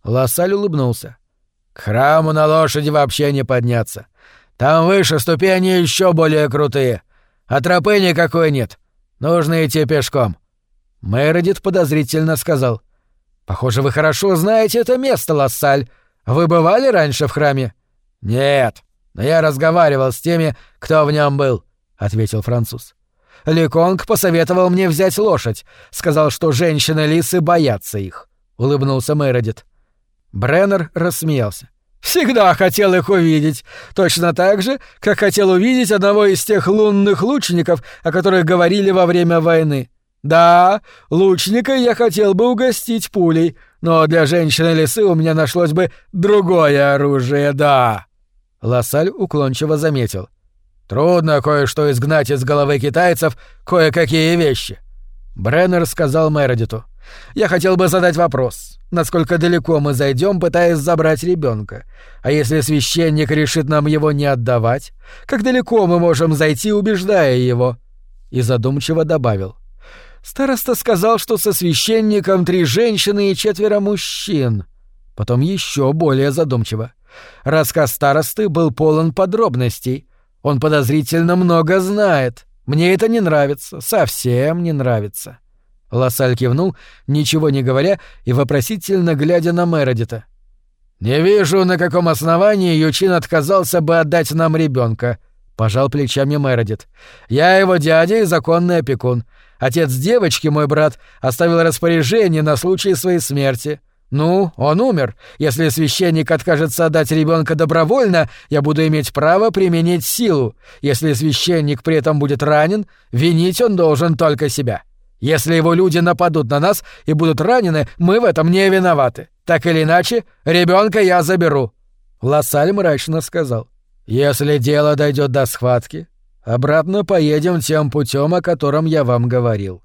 Лассаль улыбнулся. К храму на лошади вообще не подняться. Там выше ступени еще более крутые. А тропы никакой нет. Нужно идти пешком. Мередит подозрительно сказал. «Похоже, вы хорошо знаете это место, Лассаль. Вы бывали раньше в храме? Нет, но я разговаривал с теми, кто в нем был, ответил француз. Ликонг посоветовал мне взять лошадь, сказал, что женщины-лисы боятся их, улыбнулся Мередит. Бреннер рассмеялся. Всегда хотел их увидеть, точно так же, как хотел увидеть одного из тех лунных лучников, о которых говорили во время войны. Да, лучника я хотел бы угостить пулей, но для женщины-лисы у меня нашлось бы другое оружие, да. Лассаль уклончиво заметил. Трудно кое-что изгнать из головы китайцев, кое-какие вещи. Бреннер сказал Мередиту. Я хотел бы задать вопрос. Насколько далеко мы зайдем, пытаясь забрать ребенка? А если священник решит нам его не отдавать, как далеко мы можем зайти, убеждая его? И задумчиво добавил. Староста сказал, что со священником три женщины и четверо мужчин. Потом еще более задумчиво. Рассказ старосты был полон подробностей. Он подозрительно много знает. Мне это не нравится, совсем не нравится. Лассаль кивнул, ничего не говоря и вопросительно глядя на Мередита. «Не вижу, на каком основании Ючин отказался бы отдать нам ребенка, пожал плечами Мередит. «Я его дядя и законный опекун. Отец девочки, мой брат, оставил распоряжение на случай своей смерти. Ну, он умер. Если священник откажется отдать ребенка добровольно, я буду иметь право применить силу. Если священник при этом будет ранен, винить он должен только себя. Если его люди нападут на нас и будут ранены, мы в этом не виноваты. Так или иначе, ребенка я заберу. Лассаль мрачно сказал. Если дело дойдет до схватки, Обратно поедем тем путем, о котором я вам говорил.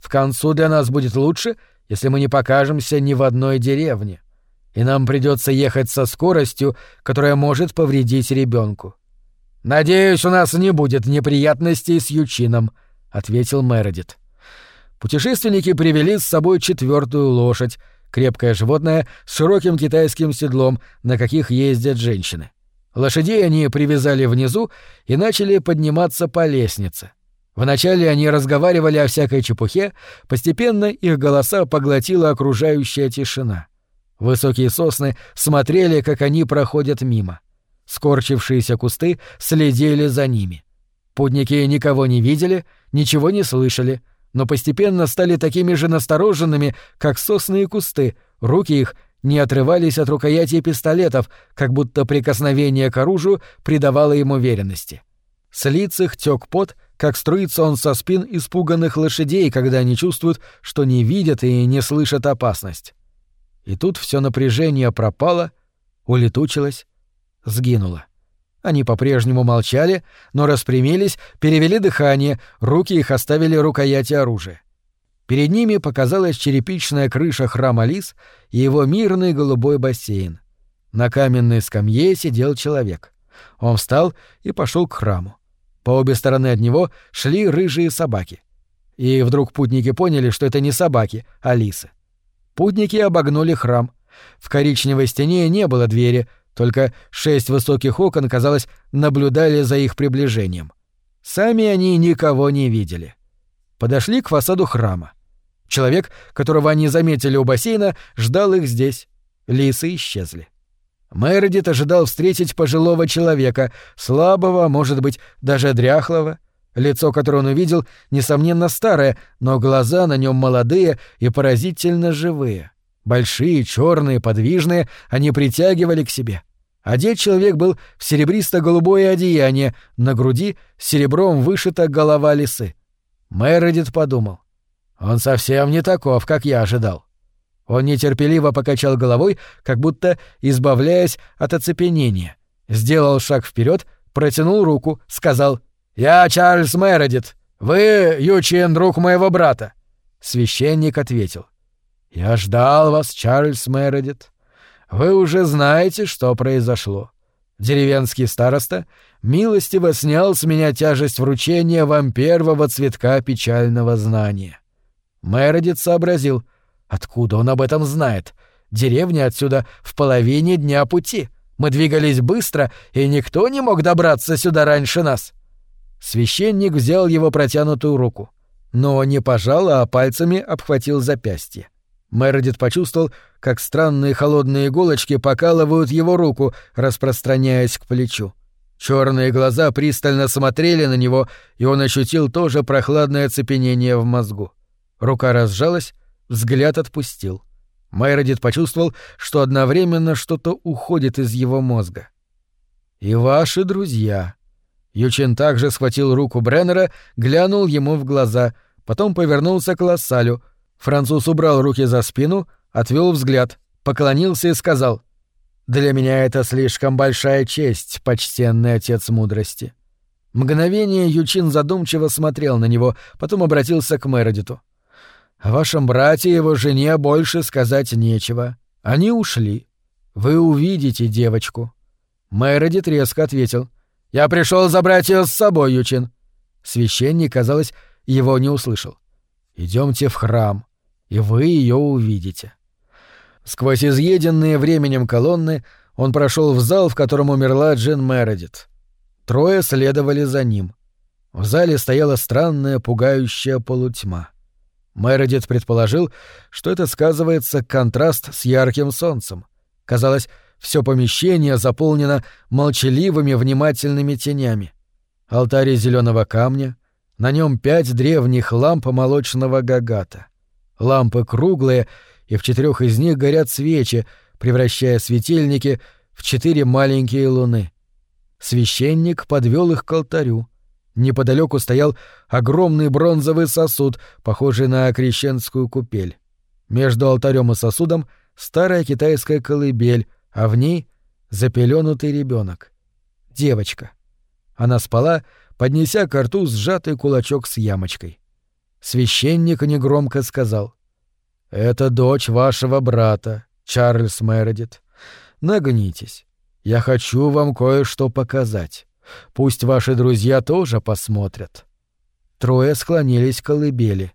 В концу для нас будет лучше, если мы не покажемся ни в одной деревне, и нам придется ехать со скоростью, которая может повредить ребенку. Надеюсь, у нас не будет неприятностей с Ючином, ответил Мередит. Путешественники привели с собой четвертую лошадь, крепкое животное с широким китайским седлом, на каких ездят женщины. Лошадей они привязали внизу и начали подниматься по лестнице. Вначале они разговаривали о всякой чепухе, постепенно их голоса поглотила окружающая тишина. Высокие сосны смотрели, как они проходят мимо. Скорчившиеся кусты следили за ними. Путники никого не видели, ничего не слышали, но постепенно стали такими же настороженными, как сосны и кусты, руки их не отрывались от рукояти пистолетов, как будто прикосновение к оружию придавало им уверенности. С лиц их тёк пот, как струится он со спин испуганных лошадей, когда они чувствуют, что не видят и не слышат опасность. И тут все напряжение пропало, улетучилось, сгинуло. Они по-прежнему молчали, но распрямились, перевели дыхание, руки их оставили рукояти оружия. Перед ними показалась черепичная крыша храма Лис и его мирный голубой бассейн. На каменной скамье сидел человек. Он встал и пошел к храму. По обе стороны от него шли рыжие собаки. И вдруг путники поняли, что это не собаки, а лисы. Путники обогнули храм. В коричневой стене не было двери, только шесть высоких окон, казалось, наблюдали за их приближением. Сами они никого не видели. Подошли к фасаду храма. Человек, которого они заметили у бассейна, ждал их здесь. Лисы исчезли. Мередит ожидал встретить пожилого человека, слабого, может быть, даже дряхлого. Лицо, которое он увидел, несомненно старое, но глаза на нем молодые и поразительно живые. Большие, черные, подвижные, они притягивали к себе. Одет человек был в серебристо-голубое одеяние, на груди серебром вышита голова лисы. Мередит подумал. Он совсем не таков, как я ожидал. Он нетерпеливо покачал головой, как будто избавляясь от оцепенения. Сделал шаг вперед, протянул руку, сказал «Я Чарльз Мередит. Вы Ючин, друг моего брата». Священник ответил «Я ждал вас, Чарльз Мередит. Вы уже знаете, что произошло. Деревенский староста милостиво снял с меня тяжесть вручения вам первого цветка печального знания. Мередит сообразил, откуда он об этом знает. Деревня отсюда в половине дня пути. Мы двигались быстро, и никто не мог добраться сюда раньше нас. Священник взял его протянутую руку, но не пожал, а пальцами обхватил запястье. Мередит почувствовал, как странные холодные иголочки покалывают его руку, распространяясь к плечу. Черные глаза пристально смотрели на него, и он ощутил тоже прохладное оцепенение в мозгу. Рука разжалась, взгляд отпустил. Мередит почувствовал, что одновременно что-то уходит из его мозга. «И ваши друзья». Ючин также схватил руку Бреннера, глянул ему в глаза, потом повернулся к Лассалю — Француз убрал руки за спину, отвел взгляд, поклонился и сказал «Для меня это слишком большая честь, почтенный отец мудрости». Мгновение Ючин задумчиво смотрел на него, потом обратился к Мередиту. «О вашем брате и его жене больше сказать нечего. Они ушли. Вы увидите девочку». Мередит резко ответил. «Я пришел забрать ее с собой, Ючин». Священник, казалось, его не услышал. Идемте в храм и вы ее увидите. Сквозь изъеденные временем колонны он прошел в зал, в котором умерла Джин Мередит. Трое следовали за ним. В зале стояла странная, пугающая полутьма. Мередит предположил, что это сказывается контраст с ярким солнцем. Казалось, все помещение заполнено молчаливыми, внимательными тенями. Алтарь зеленого камня, на нем пять древних ламп молочного гагата. Лампы круглые, и в четырех из них горят свечи, превращая светильники в четыре маленькие луны. Священник подвел их к алтарю. Неподалеку стоял огромный бронзовый сосуд, похожий на крещенскую купель. Между алтарем и сосудом старая китайская колыбель, а в ней запеленутый ребенок. Девочка. Она спала, поднеся к рту сжатый кулачок с ямочкой. Священник негромко сказал. «Это дочь вашего брата, Чарльз Мередит. Нагнитесь. Я хочу вам кое-что показать. Пусть ваши друзья тоже посмотрят». Трое склонились к колыбели.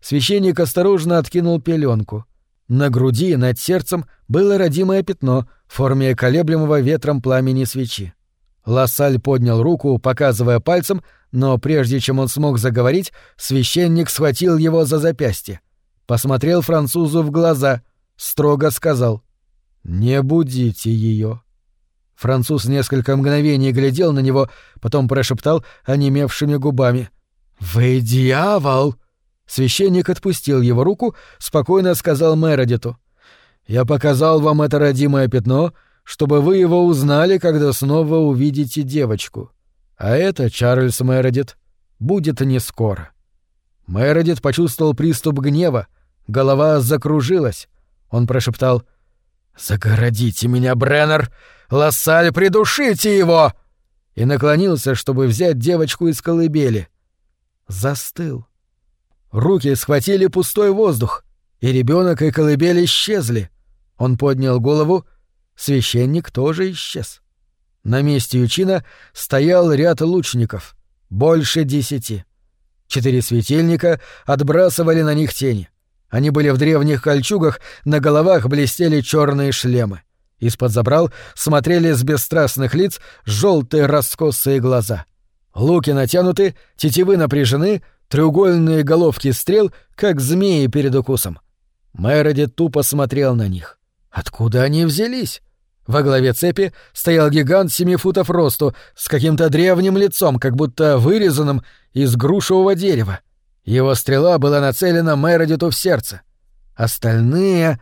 Священник осторожно откинул пеленку. На груди, над сердцем, было родимое пятно в форме колеблемого ветром пламени свечи. Лассаль поднял руку, показывая пальцем, но прежде чем он смог заговорить, священник схватил его за запястье. Посмотрел французу в глаза, строго сказал «Не будите ее». Француз несколько мгновений глядел на него, потом прошептал онемевшими губами «Вы дьявол!» Священник отпустил его руку, спокойно сказал Мередиту «Я показал вам это родимое пятно, чтобы вы его узнали, когда снова увидите девочку. А это, Чарльз Мередит, будет не скоро. Мередит почувствовал приступ гнева, голова закружилась. Он прошептал «Загородите меня, Бреннер! Лассаль, придушите его!» и наклонился, чтобы взять девочку из колыбели. Застыл. Руки схватили пустой воздух, и ребенок и колыбель исчезли. Он поднял голову священник тоже исчез. На месте Ючина стоял ряд лучников, больше десяти. Четыре светильника отбрасывали на них тени. Они были в древних кольчугах, на головах блестели черные шлемы. Из-под забрал смотрели с бесстрастных лиц желтые раскосые глаза. Луки натянуты, тетивы напряжены, треугольные головки стрел, как змеи перед укусом. Мэроди тупо смотрел на них. Откуда они взялись? Во главе цепи стоял гигант семи футов росту с каким-то древним лицом, как будто вырезанным из грушевого дерева. Его стрела была нацелена Мередиту в сердце. Остальные...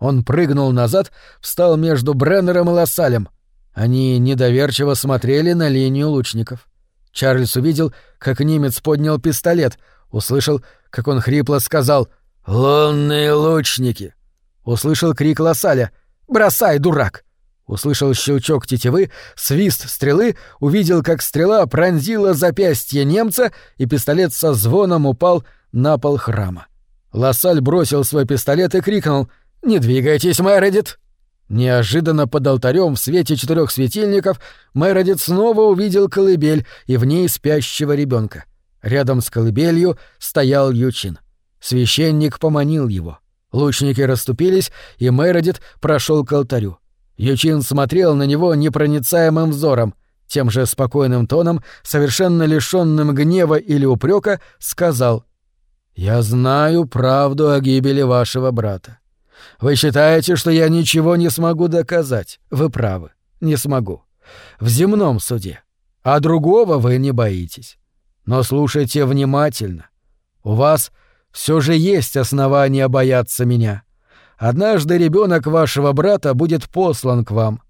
Он прыгнул назад, встал между Бреннером и Лассалем. Они недоверчиво смотрели на линию лучников. Чарльз увидел, как немец поднял пистолет, услышал, как он хрипло сказал «Лунные лучники!» Услышал крик Лассаля «Бросай, дурак!» Услышал щелчок тетивы, свист стрелы, увидел, как стрела пронзила запястье немца, и пистолет со звоном упал на пол храма. Лассаль бросил свой пистолет и крикнул «Не двигайтесь, Мередит!» Неожиданно под алтарем в свете четырех светильников Мередит снова увидел колыбель и в ней спящего ребенка. Рядом с колыбелью стоял Ючин. Священник поманил его. Лучники расступились, и Мередит прошел к алтарю. Ючин смотрел на него непроницаемым взором, тем же спокойным тоном, совершенно лишенным гнева или упрека, сказал «Я знаю правду о гибели вашего брата. Вы считаете, что я ничего не смогу доказать. Вы правы. Не смогу. В земном суде. А другого вы не боитесь. Но слушайте внимательно. У вас все же есть основания бояться меня. Однажды ребенок вашего брата будет послан к вам.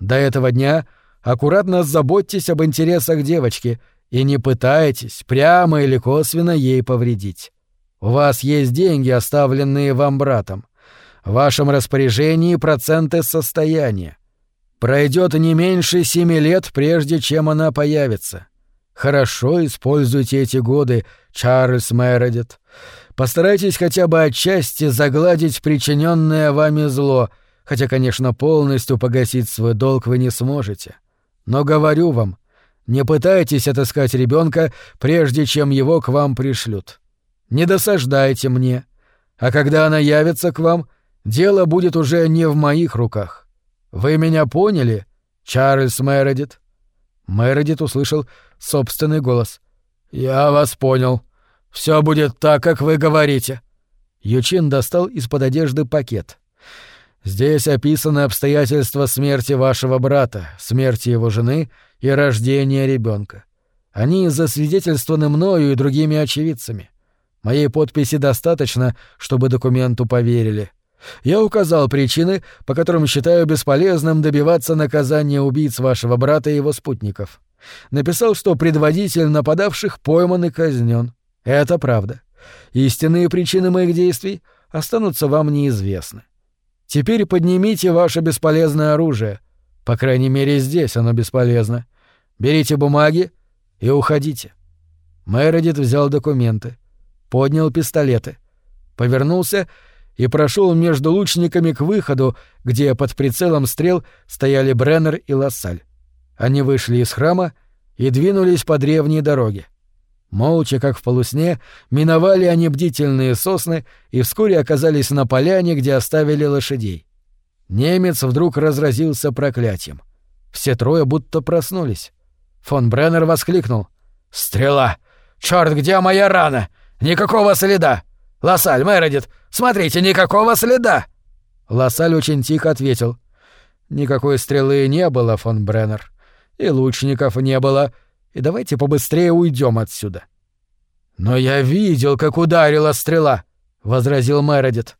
До этого дня аккуратно заботьтесь об интересах девочки и не пытайтесь прямо или косвенно ей повредить. У вас есть деньги, оставленные вам братом. В вашем распоряжении проценты состояния. Пройдет не меньше семи лет, прежде чем она появится. Хорошо используйте эти годы, Чарльз Мередит. Постарайтесь хотя бы отчасти загладить причиненное вами зло, хотя, конечно, полностью погасить свой долг вы не сможете. Но говорю вам, не пытайтесь отыскать ребенка, прежде чем его к вам пришлют. Не досаждайте мне. А когда она явится к вам, дело будет уже не в моих руках. Вы меня поняли, Чарльз Мередит?» Мередит услышал собственный голос. «Я вас понял. Все будет так, как вы говорите». Ючин достал из-под одежды пакет. «Здесь описаны обстоятельства смерти вашего брата, смерти его жены и рождения ребенка. Они засвидетельствованы мною и другими очевидцами. Моей подписи достаточно, чтобы документу поверили. Я указал причины, по которым считаю бесполезным добиваться наказания убийц вашего брата и его спутников. Написал, что предводитель нападавших пойман и казнен. Это правда. Истинные причины моих действий останутся вам неизвестны. Теперь поднимите ваше бесполезное оружие. По крайней мере, здесь оно бесполезно. Берите бумаги и уходите. Мередит взял документы, поднял пистолеты, повернулся и прошел между лучниками к выходу, где под прицелом стрел стояли Бреннер и Лассаль. Они вышли из храма и двинулись по древней дороге. Молча, как в полусне, миновали они бдительные сосны и вскоре оказались на поляне, где оставили лошадей. Немец вдруг разразился проклятием. Все трое будто проснулись. Фон Бреннер воскликнул. «Стрела! Чёрт, где моя рана? Никакого следа! Лассаль, Мередит, смотрите, никакого следа!» Лассаль очень тихо ответил. «Никакой стрелы не было, фон Бреннер. И лучников не было. И давайте побыстрее уйдем отсюда». «Но я видел, как ударила стрела», — возразил Мередит.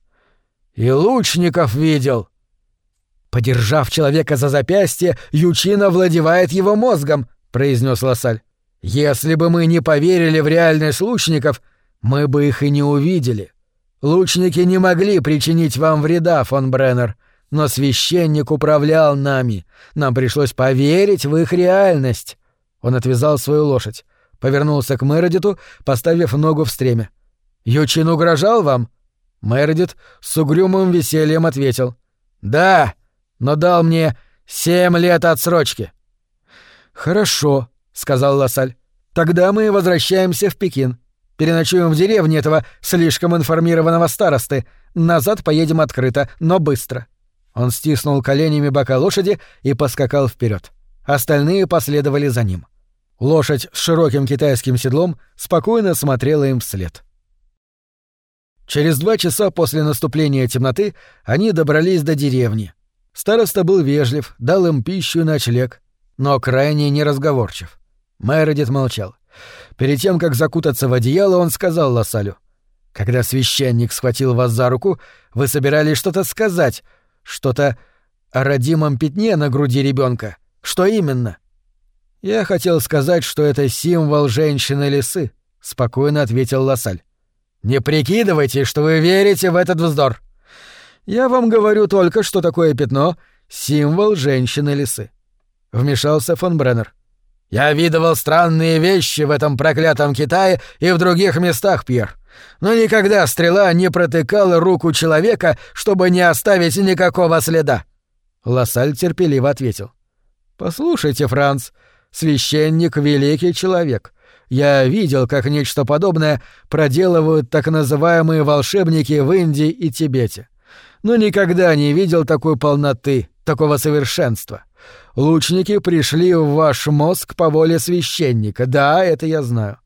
«И лучников видел». «Подержав человека за запястье, Ючина владевает его мозгом», — произнес Лассаль. «Если бы мы не поверили в реальность лучников, мы бы их и не увидели. Лучники не могли причинить вам вреда, фон Бреннер, но священник управлял нами. Нам пришлось поверить в их реальность». Он отвязал свою лошадь, повернулся к Мередиту, поставив ногу в стремя. «Ючин угрожал вам?» Мередит с угрюмым весельем ответил. «Да, но дал мне семь лет отсрочки». «Хорошо», — сказал Лассаль. «Тогда мы возвращаемся в Пекин. Переночуем в деревне этого слишком информированного старосты. Назад поедем открыто, но быстро». Он стиснул коленями бока лошади и поскакал вперед. Остальные последовали за ним. Лошадь с широким китайским седлом спокойно смотрела им вслед. Через два часа после наступления темноты они добрались до деревни. Староста был вежлив, дал им пищу и ночлег, но крайне неразговорчив. Мередит молчал. Перед тем, как закутаться в одеяло, он сказал Лассалю. «Когда священник схватил вас за руку, вы собирались что-то сказать, что-то о родимом пятне на груди ребенка. Что именно?» «Я хотел сказать, что это символ женщины-лисы», — спокойно ответил Лассаль. «Не прикидывайте, что вы верите в этот вздор. Я вам говорю только, что такое пятно — символ женщины-лисы». Вмешался фон Бреннер. «Я видывал странные вещи в этом проклятом Китае и в других местах, Пьер. Но никогда стрела не протыкала руку человека, чтобы не оставить никакого следа». Лассаль терпеливо ответил. «Послушайте, Франц, священник — великий человек. Я видел, как нечто подобное проделывают так называемые волшебники в Индии и Тибете. Но никогда не видел такой полноты, такого совершенства. Лучники пришли в ваш мозг по воле священника, да, это я знаю.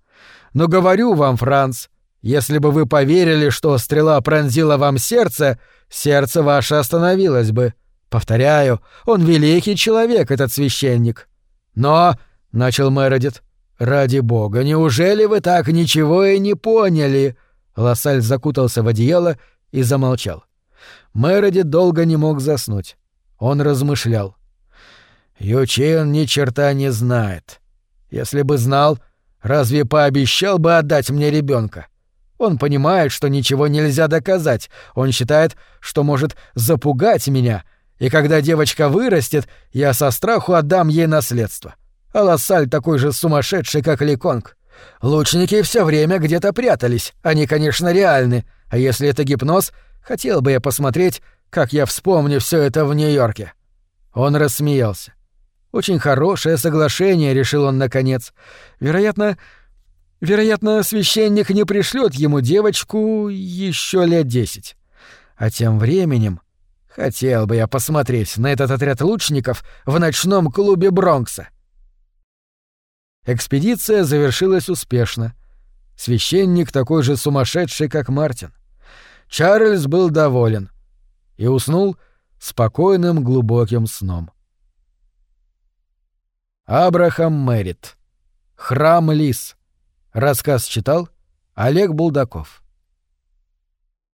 Но говорю вам, Франц, если бы вы поверили, что стрела пронзила вам сердце, сердце ваше остановилось бы. Повторяю, он великий человек, этот священник. Но, — начал Мередит, — ради бога, неужели вы так ничего и не поняли? Лассаль закутался в одеяло и замолчал. Мередит долго не мог заснуть. Он размышлял. Ючен ни черта не знает. Если бы знал, разве пообещал бы отдать мне ребенка? Он понимает, что ничего нельзя доказать. Он считает, что может запугать меня — и когда девочка вырастет, я со страху отдам ей наследство. А Лассаль такой же сумасшедший, как Ликонг. Лучники все время где-то прятались, они, конечно, реальны, а если это гипноз, хотел бы я посмотреть, как я вспомню все это в Нью-Йорке». Он рассмеялся. «Очень хорошее соглашение», — решил он наконец. «Вероятно, вероятно, священник не пришлет ему девочку еще лет десять. А тем временем Хотел бы я посмотреть на этот отряд лучников в ночном клубе Бронкса. Экспедиция завершилась успешно. Священник такой же сумасшедший, как Мартин. Чарльз был доволен и уснул спокойным глубоким сном. Абрахам Мэрит. Храм Лис. Рассказ читал Олег Булдаков.